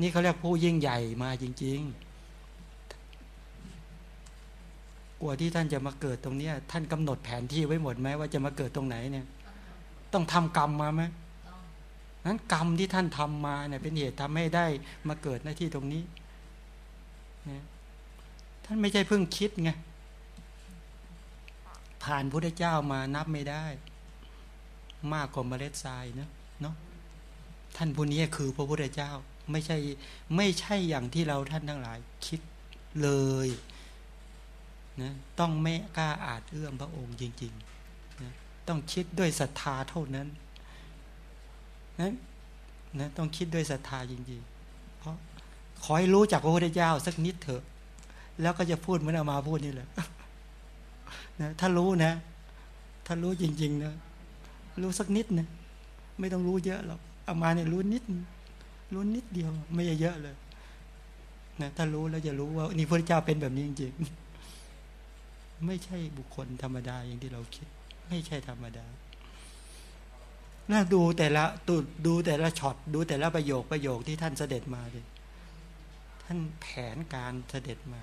นี่เขาเรียกผู้ยิ่งใหญ่มาจริง ๆ ก ลัวที่ท่านจะมาเกิดตรงเนี้ย ท่านกำหนดแผนที่ไว้หมดไหมว่าจะมาเกิดตรงไหนเนี่ย ต้องทำกรรมมาไหมนั้นกรรมที่ท่านทำมาเนี่ยเป็นเหตุทำให้ได้มาเกิดหน้าที่ตรงนี้เนี่ยท่านไม่ใช่เพิ่งคิดไงผ่านพระเจ้ามานับไม่ได้ มากกว่าเมล็ดทรายเนาะเนาะท่านผู้นี้คือพระพุทธเจ้า ไม่ใช่ไม่ใช่อย่างที่เราท่านทั้งหลาย คิดเลย นะต้องไม่กล้าอาจเอื้อมพระองค์จริงๆนะต้องคิดด้วยศรัทธาเท่านั้นนะนะต้องคิดด้วยศรัทธาจริงๆ เพราะขอให้รู้จักพระพุทธเจ้าสักนิดเถอะ แล้วก็จะพูดเหมือนอามาพูดนี่แหละนะถ้ารู้นะ ถ้ารู้จริงๆนะรู้สักนิดนะไม่ต้องรู้เยอะหรอกเอามาเนี่ยรู้นิด รู้นิดเดียว ไม่เยอะเลยนะถ้ารู้แล้วจะรู้ว่านี่พระเจ้าเป็นแบบนี้จริงๆ ไม่ใช่บุคคลธรรมดาอย่างที่เราคิด ไม่ใช่ธรรมดาน่าดูแต่ละตูดูแต่ละช็อตดูแต่ละประโยคประโยคที่ท่านเสด็จมาเลยท่านแผนการเสด็จมา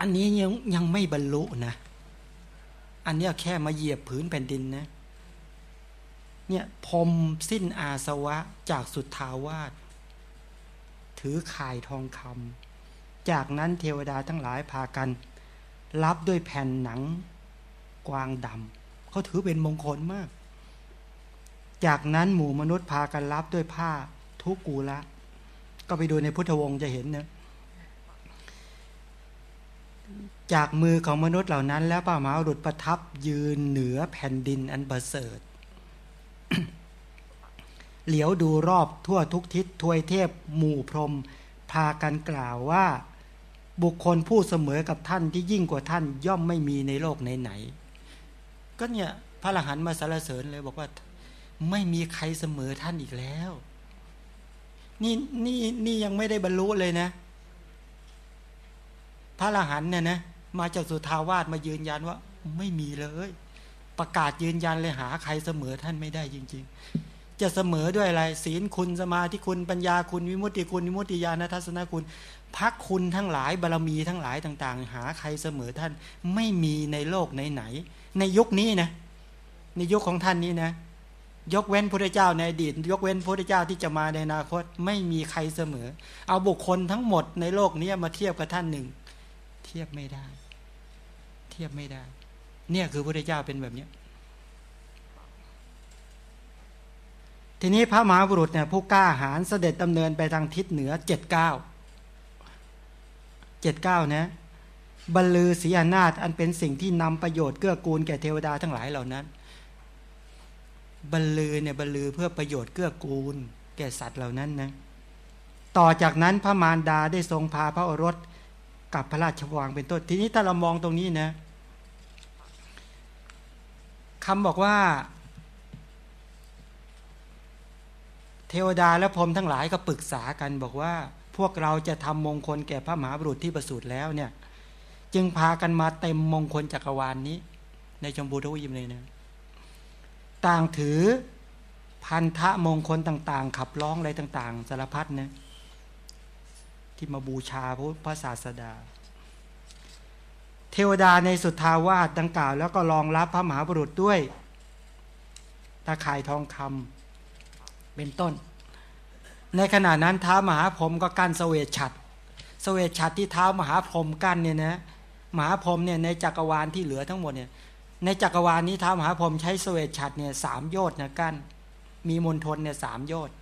อันนี้ยังยังไม่บรรลุนะ อันนี้แค่มาเหยียบผืนแผ่นดินนะ เนี่ยพรมสิ้นอาสวะจากสุดทาวาสถือข่ายทองคำ จากนั้นเทวดาทั้งหลายพากัน รับด้วยแผ่นหนังกวางดำเขาถือเป็นมงคลมาก จากนั้นหมู่มนุษย์พากันรับด้วยผ้าทุกูละ ก็ไปดูในพุทธวงศ์จะเห็นนะจากมือของมนุษย์เหล่านั้น แล้วป้าหมาดุดประทับยืนเหนือแผ่นดินอันประเสริฐเหลียวดูรอบทั่วทุกทิศทวยเทพหมู่พรม พากันกล่าวว่า บุคคลผู้เสมอกับท่านที่ยิ่งกว่าท่านย่อมไม่มีในโลกไหนๆก็เนี่ยพระอรหันต์มาสรรเสริญเลยบอกว่าไม่มีใครเสมอท่านอีกแล้ว นี่นี่นี่ยังไม่ได้บรรลุเลยนะ พระอรหันต์เนี่ยนะมาจากสุทาวาสมายืนยันว่า ไม่มีเลย ประกาศยืนยันเลยหาใครเสมอท่านไม่ได้จริง ๆ จะเสมอด้วยอะไร ศีลคุณสมาธิคุณปัญญาคุณวิมุตติคุณวิมุตติญาณทัศนคุณ พักคุณทั้งหลายบารรมีทั้งหลายต่าง ๆ หาใครเสมอท่านไม่มีในโลกไหนๆในยุคนี้นะ ในยุคของท่านนี้นะ ยกเว้นพระเจ้าในอดีต ยกเว้นพระเจ้าที่จะมาในอนาคตไม่มีใครเสมอ เอาบุคคลทั้งหมดในโลกนี้มาเทียบกับท่านหนึ่ง เทียบไม่ได้ เทียบไม่ได้ เนี่ยคือพระเจ้าเป็นแบบนี้ทีนี้พระมหาบุรุษเนี่ยผู้กล้าหาญเสด็จดำเนินไปทางทิศเหนือเจ็ดเก้า เจ็ดเก้านะบรรลือศีอนาฏอันเป็นสิ่งที่นำประโยชน์เกื้อกูลแก่เทวดาทั้งหลายเหล่านั้น บรรลือเนี่ยบรรลือเพื่อประโยชน์เกื้อกูล แก่สัตว์เหล่านั้นนะต่อจากนั้นพระมารดาได้ทรงพาพระโอรสกับพระราชวังเป็นต้นทีนี้ถ้าเรามองตรงนี้นะคำบอกว่า เทวดาและพรหมทั้งหลายก็ปรึกษากันบอกว่า พวกเราจะทำมงคลแก่พระมหาบุรุษที่ประสูติแล้วเนี่ย จึงพากันมาเต็มมงคลจักรวาลนนี้ ในชมพูทวีปเลยนะต่างถือพันธะมงคลต่าง ๆ ขับร้องอะไรต่าง ๆ สารพัดนะที่มาบูชาพระพระศาสดา เทวดาในสุทธาวาสดังกล่าว แล้วก็รองรับพระมหาบุรุษด้วยตาข่ายทองคำเป็นต้น ในขณะนั้นเท้ามหาพรหมก็กั้นสเวชฉัดสเวชฉัดที่เท้ามหาพรหมกั้นเนี่ยนะมหาพรหมเนี่ยในจักรวาลที่เหลือทั้งหมดเนี่ยในจักรวาลนี้เท้ามหาพรหมใช้สเวชฉัดเนี่ยสามโยชน์นะกั้นมีมณฑลเนี่ยสามโยชน์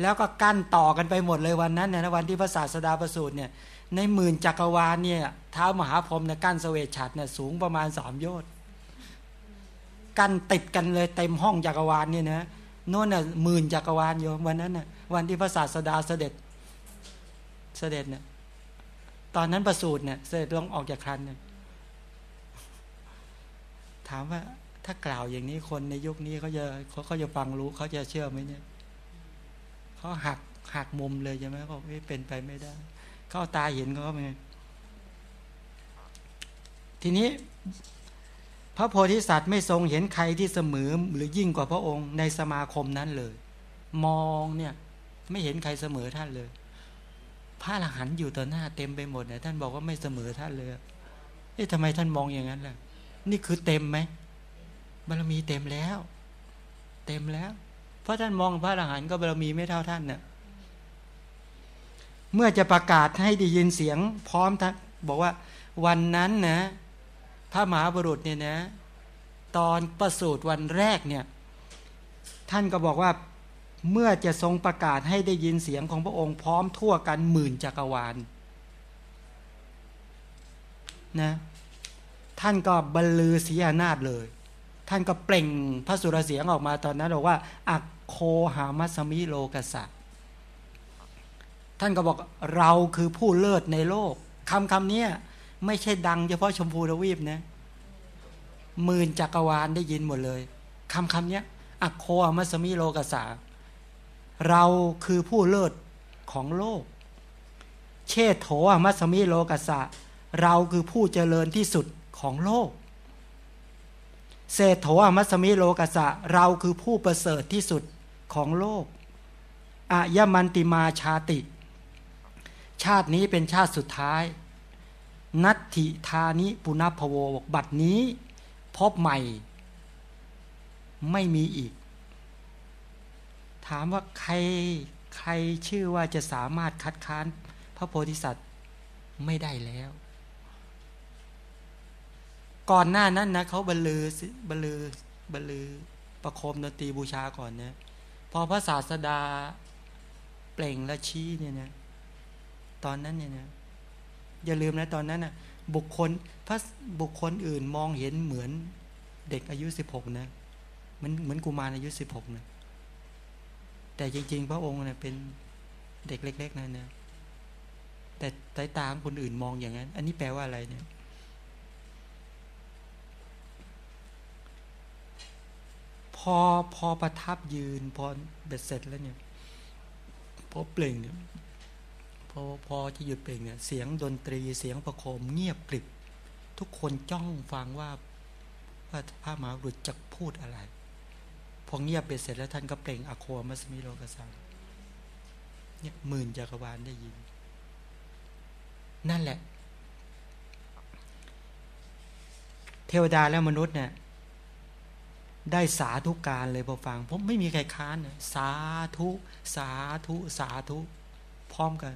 แล้วก็กั้นต่อกันไปหมดเลยวันนั้นเนี่ยวันที่พระศาสดาประสูติเนี่ยในหมื่นจักรวาลเนี่ยเท้ามหาพรหมเนี่ยกั้นสเวชฉัดเนี่ยสูงประมาณสามโยชน์กั้นติดกันเลยเต็มห้องจักรวาลเนี่ยนะ โน่นน่ะหมื่นจักรวาลโยมวันนั้นน่ะวันที่พระศาสดาเสด็จเสด็จเนี่ยตอนนั้นประสูตรเนี่ยเสด็จลงออกจากครันเนี่ยถามว่าถ้ากล่าวอย่างนี้คนในยุคนี้เขาจะเขาเขาจะฟังรู้เขาจะเชื่อไหมเนี่ยเขาหักหักมุมเลยใช่ไหมเขาไม่เป็นไปไม่ได้ เขาตาเห็นเขาก็ไม่ทีนี้ พระโพธิสัตว์ไม่ทรงเห็นใครที่เสมอหรือยิ่งกว่าพระองค์ในสมาคมนั้นเลย มองเนี่ยไม่เห็นใครเสมอท่านเลย พระอรหันต์อยู่ต่อหน้าเต็มไปหมดเนี่ยท่านบอกว่าไม่เสมอท่านเลยเอ๊ะทำไมท่านมองอย่างนั้นล่ะ นี่คือเต็มไหมบารมีเต็มแล้ว เต็มแล้ว เพราะท่านมองพระอรหันต์ก็บารมีไม่เท่าท่านเน่ยเมื่อจะประกาศให้ได้ยินเสียงพร้อมทั้งบอกว่าวันนั้นนะ พระมหาบุรุษเนี่ยนะ ตอนประสูติวันแรกเนี่ย ท่านก็บอกว่าเมื่อจะทรงประกาศให้ได้ยินเสียงของพระองค์พร้อมทั่วกันหมื่นจักรวาลนะท่านก็บรรลือศียนาฏเลย ท่านก็เปล่งพระสุรเสียงออกมาตอนนั้นบอกว่า อักโคหามัสมิโลกสัตท่านก็บอกเราคือผู้เลิศในโลกคำคำนี้ ไม่ใช่ดังเฉพาะชมพูทวีปนะหมื่นจักรวาลได้ยินหมดเลยคำคำนี้อักโคหามัสมิโลกสัตเราคือผู้เลิศของโลก เชษโถอมัสมิโลกสะ เราคือผู้เจริญที่สุดของโลกเศษโถอมัสมิโลกสสะ เราคือผู้ประเสริฐที่สุดของโลกอายมันติมาชาติ ชาตินี้เป็นชาติสุดท้าย นัตถิธานิปุณพโวบัดนี้พบใหม่ ไม่มีอีก ถามว่าใครใครชื่อว่าจะสามารถคัดค้านพระโพธิสัตว์ไม่ได้แล้ว ก่อนหน้านั้นนะเขาบรรลือบรรลือบรรลือประโคมดนตรีบูชาก่อนเนี่ยพอพระศาสดาเปล่งและชี้เนี่ยนะตอนนั้นเนี่ยนะ อย่าลืมนะตอนนั้นนะบุคคลพระบุคคลอื่นมองเห็นเหมือนเด็กอายุสิบหกนะมันเหมือนกุมารอายุสิบหกนะแต่จริง ๆ พระองค์เนี่ยเป็นเด็กเล็ก ๆนั่นนะแต่สายตาคนอื่นมองอย่างนั้น อันนี้แปลว่าอะไรเนี่ยพอพอประทับยืนพอเบ็ดเสร็จแล้วเนี่ยพอเปล่งเนี่ย พอพอที่หยุดเปล่งเนี่ยเสียงดนตรีเสียงประโคมเงียบกริบ ทุกคนจ้องฟังว่าว่าพระมหาบุรุษจะพูดอะไร พอเงียบไปเสร็จแล้วท่านก็เปล่งอโคมัสมิโลกสังเนี่ยหมื่นจักรวาลได้ยิน นั่นแหละ เทวดาและมนุษย์เนี่ยได้สาธุการเลยพอฟังผมไม่มีใครค้าน สาธุ สาธุ สาธุ พร้อมกัน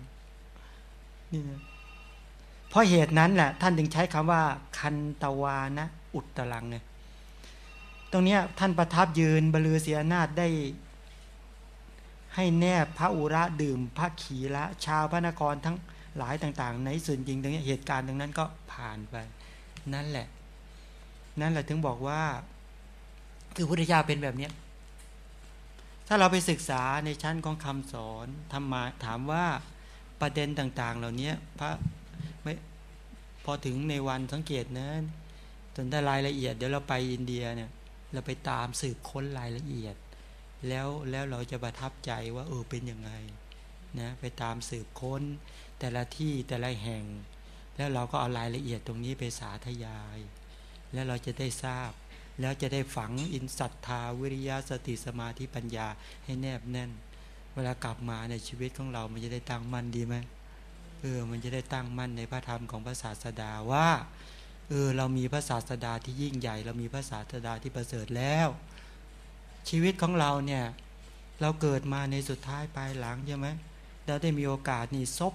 นี่นะเพราะเหตุนั้นแหละท่านจึงใช้คำว่า คันตวานะ อุตตรังเนี่ยตรงนี้ท่านประทับยืนบลือเสียนาฏได้ ให้แนบพระอุระดื่มพระขีละชาวพระนครทั้งหลายต่างๆ ในส่วนจริงตรงนี้เหตุการณ์ตรงนั้นก็ผ่านไป นั่นแหละ นั่นแหละถึงบอกว่า คือพุทธเจ้าเป็นแบบนี้ถ้าเราไปศึกษาในชั้นของคำสอนธรรมาถามว่า ประเด็นต่างๆ เหล่านี้พระไม่พอถึงในวันสังเกตนะจนได้รายละเอียดเดี๋ยวเราไปอินเดียเนี่ย เราไปตามสืบค้นรายละเอียด แล้วแล้วเราจะประทับใจว่าเออเป็นยังไงนะไปตามสืบค้น แต่ละที่แต่ละแห่ง แล้วเราก็เอารายละเอียดตรงนี้ไปสาธยาย แล้วเราจะได้ทราบ แล้วจะได้ฝังอินสัตธาวิริยะสติสมาธิปัญญาให้แนบแน่น เวลากลับมาในชีวิตของเรามันจะได้ตั้งมั่นดีไหมเออ มันจะได้ตั้งมั่นในพระธรรมของพระศาสดาว่า เออ เรามีพระศาสดาที่ยิ่งใหญ่ เรามีพระศาสดาที่ประเสริฐแล้ว ชีวิตของเราเนี่ย เราเกิดมาในสุดท้ายปลายหลังใช่ไหมเราได้มีโอกาสนี่ซบ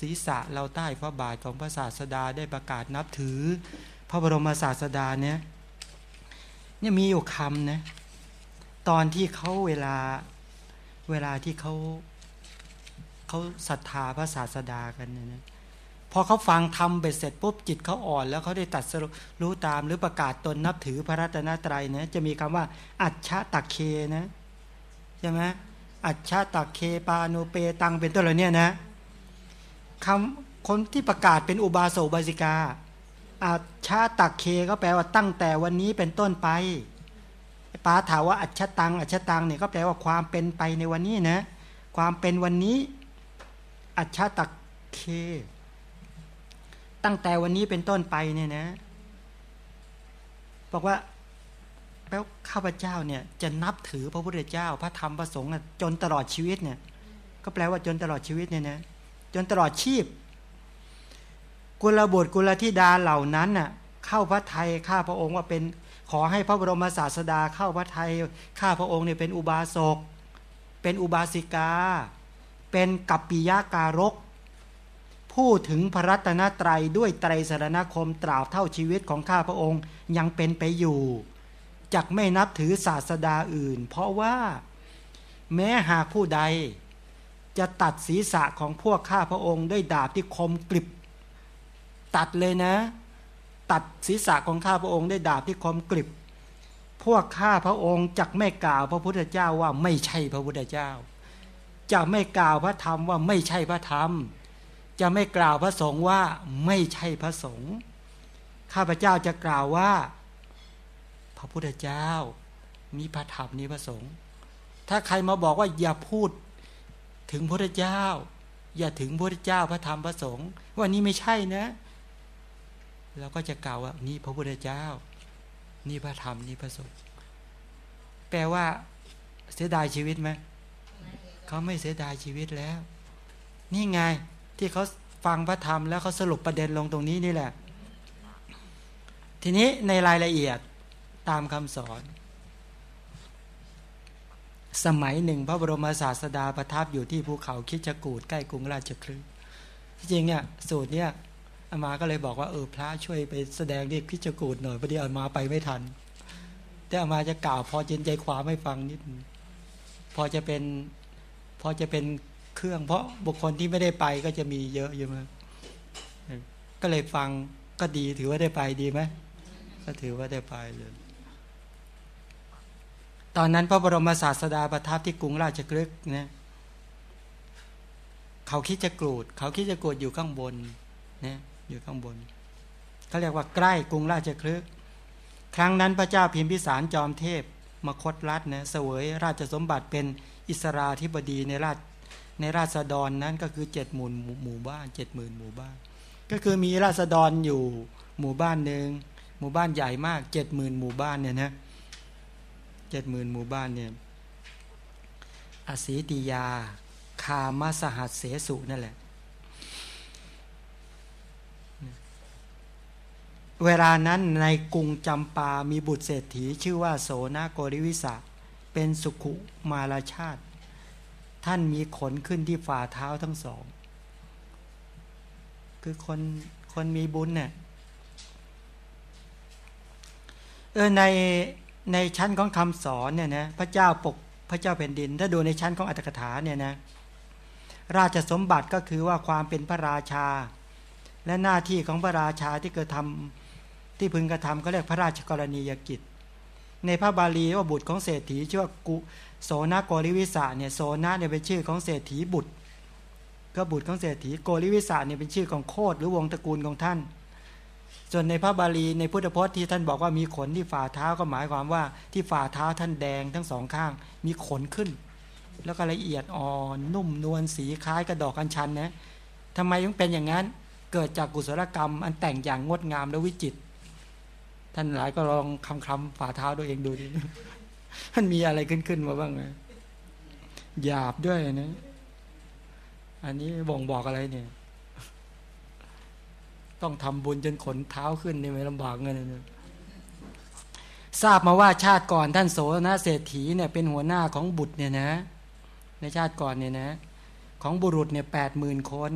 ศีรษะเราใต้พระบาทของพระศาสดาได้ประกาศนับถือ พระบรมศาสดาเนี่ยเนี่ยมีอยู่คำนะตอนที่เขาเวลา เวลาที่เขาเขาศรัทธาพระศาสดากันเนี่ยพอเขาฟังทำเบ็ดเสร็จปุ๊บจิตเขาอ่อน แล้วเขาได้ตัดสรู้ตามหรือประกาศตนนับถือพระรัตนตรัยนะจะมีคำว่า อัจฉตะเคนะใช่ไหมอัจฉตักเคปาโนเปตังเป็นต้นเหล่านี้นะคำคนที่ประกาศเป็นอุบาสกบาสิกาอัจฉตักเคก็แปลว่าตั้งแต่วันนี้เป็นต้นไป ปาถามว่าอัจฉตัง อัจฉตังเนี่ยก็แปลว่าความเป็นไปในวันนี้นะ ความเป็นวันนี้ อัจฉตักเค ตั้งแต่วันนี้เป็นต้นไปเนี่ยนะ บอกว่าแปลว่าข้าพเจ้าเนี่ยจะนับถือพระพุทธเจ้า พระธรรมพระสงฆ์จนตลอดชีวิตเนี่ย ก็แปลว่าจนตลอดชีวิตเนี่ยนะจนตลอดชีพ กุลบุตรกุลธิดาเหล่านั้นน่ะเข้าพระไทยข้าพระองค์ว่าเป็น ขอให้พระบรมศาสดาเข้าพระไทยข้าพระองค์เนี่ยเป็นอุบาสก เป็นอุบาสิกา เป็นกัปปิยาการก พูดถึงพระรัตนตรัยด้วยไตรสรณคมตราบเท่าชีวิตของข้าพระองค์ยังเป็นไปอยู่จักไม่นับถือศาสดาอื่น เพราะว่าแม้หากผู้ใด จะตัดศีรษะของพวกข้าพระองค์ด้วยดาบที่คมกริบ ตัดเลยนะ ตัดศีรษะของข้าพระองค์ได้ดาบที่คมกริบ พวกข้าพระองค์จักไม่กล่าวพระพุทธเจ้าว่าไม่ใช่พระพุทธเจ้าจะไม่กล่าวพระธรรมว่าไม่ใช่พระธรรม จะไม่กล่าวพระสงฆ์ว่าไม่ใช่พระสงฆ์ข้าพเจ้าจะกล่าวว่า พระพุทธเจ้ามีพระธรรมนี้พระสงฆ์ถ้าใครมาบอกว่าอย่าพูดถึงพระเจ้า อย่าถึงพระเจ้าพระธรรมพระสงฆ์ว่านี้ไม่ใช่นะ เราก็จะกล่าวว่านี่พระพุทธเจ้า นี่พระธรรมนี่พระสงฆ์แปลว่าเสียดายชีวิตไหมเขาไม่เสียดายชีวิตแล้ว นี่ไงที่เขาฟังพระธรรมแล้วเขาสรุปประเด็นลงตรงนี้นี่แหละ ทีนี้ในรายละเอียดตามคำสอน สมัยหนึ่งพระบรมศาสดาประทับอยู่ที่ภูเขาคิจกูดใกล้กรุงราชคฤห์ที่จริงเนี่ยสูตรเนี่ย อามาก็เลยบอกว่าเออพระช่วยไปแสดงที่คิจกูดหน่อยพอดีอามาไปไม่ทัน แต่อามาจะกล่าวพอเจนใจความไม่ฟังนิดพอจะเป็นพอจะเป็นเครื่อง เพราะบุคคลที่ไม่ได้ไปก็จะมีเยอะอยู่มั้ก็เลยฟังก็ดีถือว่าได้ไปดีไหมก็ถือว่าได้ไปเลย ตอนนั้นพระบรมศาสดาประทับที่กรุงราชกฤห์นะเขาคิดจะกรูด เขาคิดจะกรูดอยู่ข้างบนนะ อยู่ข้างบนเขาเรียกว่าใกล้กรุงราชกฤห์ครั้งนั้นพระเจ้าพิมพิสารจอมเทพมคตรัฐนะเสวยราชสมบัติเป็นอิสราธิบดีในราชในราษฎรนั้นก็คือเจ็ดหมื่นหมู่บ้านเจ็ดหมื่นหมู่บ้าน ก็คือมีราษฎรอยู่หมู่บ้านหนึ่งหมู่บ้านใหญ่มากเจ็ดหมื่นหมู่บ้านเนี่ยนะเจ็ดหมื่นหมู่บ้านเนี่ยอสีติยาคามาสหัสเสสุนั่นแหละ เวลานั้นในกรุงจำปา มีบุตรเศรษฐี ชื่อว่าโสนาโกริวิสะเป็นสุขุมาลาชาติ ท่านมีขนขึ้นที่ฝ่าเท้าทั้งสอง คือคนคนมีบุญเนี่ยเออในในชั้นของคำสอนเนี่ยนะพระเจ้าปกพระเจ้าแผ่นดิน ถ้าดูในชั้นของอัตถกถาเนี่ยนะราชสมบัติก็คือว่าความเป็นพระราชา และหน้าที่ของพระราชาที่เกิดทำ ที่พึงกระทำก็เรียกพระราชกรณียกิจ ในพระบาลีว่าบุตรของเศรษฐีชื่อว่ากุโสนโกริวิสาเนี่ยโสนเนี่ยเป็นชื่อของเศรษฐีบุตร ก็บุตรของเศรษฐีโกริวิสาเนี่ยเป็นชื่อของโคดหรือวงตระกูลของท่าน ส่วนในพระบาลีในพุทธพจน์ที่ท่านบอกว่ามีขนที่ฝ่าเท้าก็หมายความว่าที่ฝ่าเท้าท่านแดงทั้งสองข้าง มีขนขึ้น แล้วก็ละเอียดอ่อนนุ่มนวลสีคล้ายกระดอกอัญชันนะทำไมต้องเป็นอย่างนั้นเกิดจากกุศลกรรมอันแต่งอย่างงดงามและวิจิต ท่านหลายก็ลองคำคำฝ่าเท้าตัวเองดูดิมันมีอะไรขึ้นขึ้นมาบ้างไงหยาบด้วยนะ อันนี้บ่งบอกอะไรเนี่ย ต้องทำบุญจนขนเท้าขึ้นนี่ไม่ลำบากเงินเลยทราบมาว่าชาติก่อนท่านโสนเศรษฐีเนี่ยเป็นหัวหน้าของบุตรเนี่ยนะ ในชาติก่อนเนี่ยนะ ของบุรุษเนี่ยแปดหมื่นคน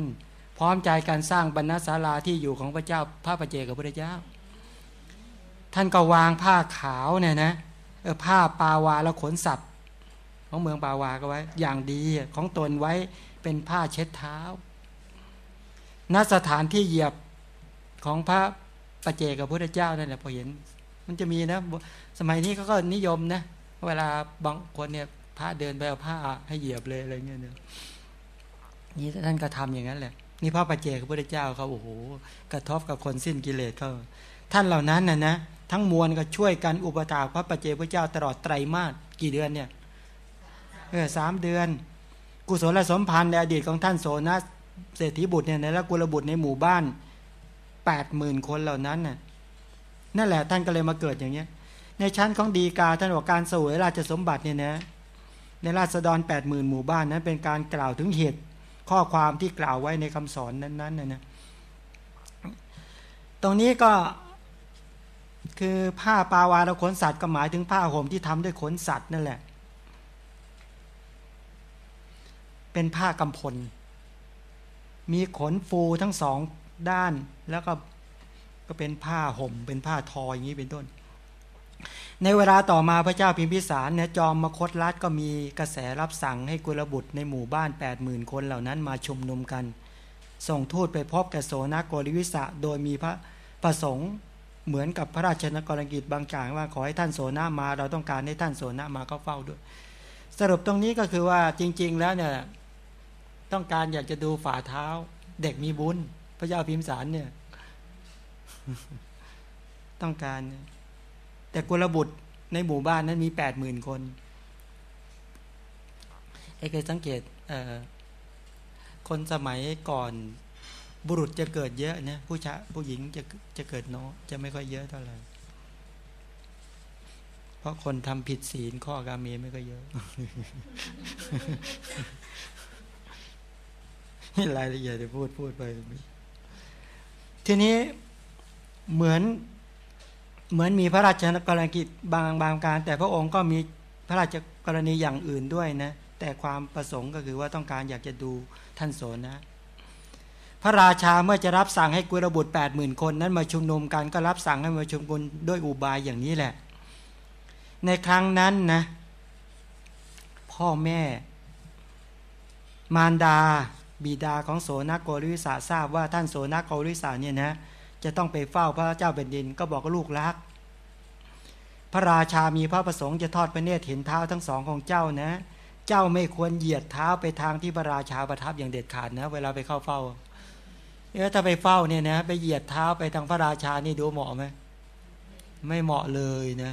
พร้อมใจการสร้างบรรณศาลาที่อยู่ของพระเจ้าพระประเจกับพระเจ้า ท่านก็วางผ้าขาวเนี่ยนะเออผ้าปาวาแล้วขนสัตว์ ของเมืองปาวาก็ไว้ อย่างดีของตนไว้เป็นผ้าเช็ดเท้าณสถานที่เหยียบของพระปเจกับพระเจ้านั่นแหละพอเห็น มันจะมีนะ สมัยนี้เขาก็นิยมนะ เวลาบางคนเนี่ยพระเดินไปเอาผ้าให้เหยียบเลยอะไรเงี้ยเนี่ยนี่ท่านก็ทำอย่างนั้นแหละนี่พระปัจเจกพระเจ้าเขาโอ้โหกระทบกับคนสิ้นกิเลสเขา ท่านเหล่านั้นนะนะทั้งมวลก็ช่วยกันอุปถาพระปัจเจพระเจ้าตลอดไตรมาสกี่เดือนเนี่ยเออสามเดือน กุศลสมพันธ์ในอดีตของท่านโสนเศรษฐีบุตรเนี่ยในละกุลบุตรในหมู่บ้านแปดหมื่นคนเหล่านั้นน่ะนั่นแหละท่านก็เลยมาเกิดอย่างเนี้ย ในชั้นของดีกาท่านบอกการสวยราชสมบัติเนี่ยนะในราษฎรแปดหมื่นหมู่บ้านนั้นเป็นการกล่าวถึงเหตุข้อความที่กล่าวไว้ในคำสอนนั้นๆนะนะตรงนี้ก็ คือผ้าปาวาลขนสัตว์ก็หมายถึงผ้าห่มที่ทำด้วยขนสัตว์นั่นแหละ เป็นผ้ากำพล มีขนฟูทั้งสองด้านแล้วก็ก็เป็นผ้าห่ม เป็นผ้าทออย่างนี้เป็นต้น ในเวลาต่อมาพระเจ้าพิมพิสารเนี่ยจอมมคตรัฐก็มีกระแสรับสั่งให้กุลบุตรในหมู่บ้าน 8 0,000 คนเหล่านั้นมาชุมนุมกัน ส่งทูตไปพบแกโสนโกริวิสะโดยมีพระประสงค์ เหมือนกับพระราชนกรกิจบางอย่างว่าขอให้ท่านโสนามา เราต้องการให้ท่านโสนามาก็เฝ้าด้วย สรุปตรงนี้ก็คือว่าจริง ๆ แล้วเนี่ยต้องการอยากจะดูฝ่าเท้า เด็กมีบุญ พระเจ้าพิมสารเนี่ย ต้องการ แต่กุลบุตรในหมู่บ้านนั้นมีแปดหมื่นคนไอ้เคยสังเกตคนสมัยก่อน บุรุษจะเกิดเยอะนะผู้ชายผู้หญิงจะจะเกิดน้อยจะไม่ค่อยเยอะเท่าไหร่เพราะคนทำผิดศีลข้อกาเมไม่ก็เยอะรายละเอียดจะพูดพูดไป ทีนี้เหมือนเหมือนมีพระราชกรณีกิจบางบางการ แต่พระองค์ก็มีพระราชกรณีอย่างอื่นด้วยนะ แต่ความประสงค์ก็คือว่าต้องการอยากจะดูท่านโสนะ พระราชาเมื่อจะรับสั่งให้กุลบุตรแปดหมื่นคนนั้นมาชุมนุมกันก็รับสั่งให้มาชุมนุมด้วยอุบายอย่างนี้แหละ ในครั้งนั้นนะพ่อแม่ มารดา บิดาของโสนโกริสาทราบว่าท่านโสนโกริสาเนี่ยนะจะต้องไปเฝ้าพระเจ้าแผ่นดินก็บอกลูกรัก พระราชามีพระประสงค์จะทอดพระเนตรเห็นเท้าทั้งสองของเจ้านะ เจ้าไม่ควรเหยียดเท้าไปทางที่พระราชาประทับอย่างเด็ดขาดนะ เวลาไปเข้าเฝ้า เออถ้าไปเฝ้าเนี่ยนะไปเหยียดเท้าไปทางพระราชานี่ดูเหมาะไหมไม่เหมาะเลยนะ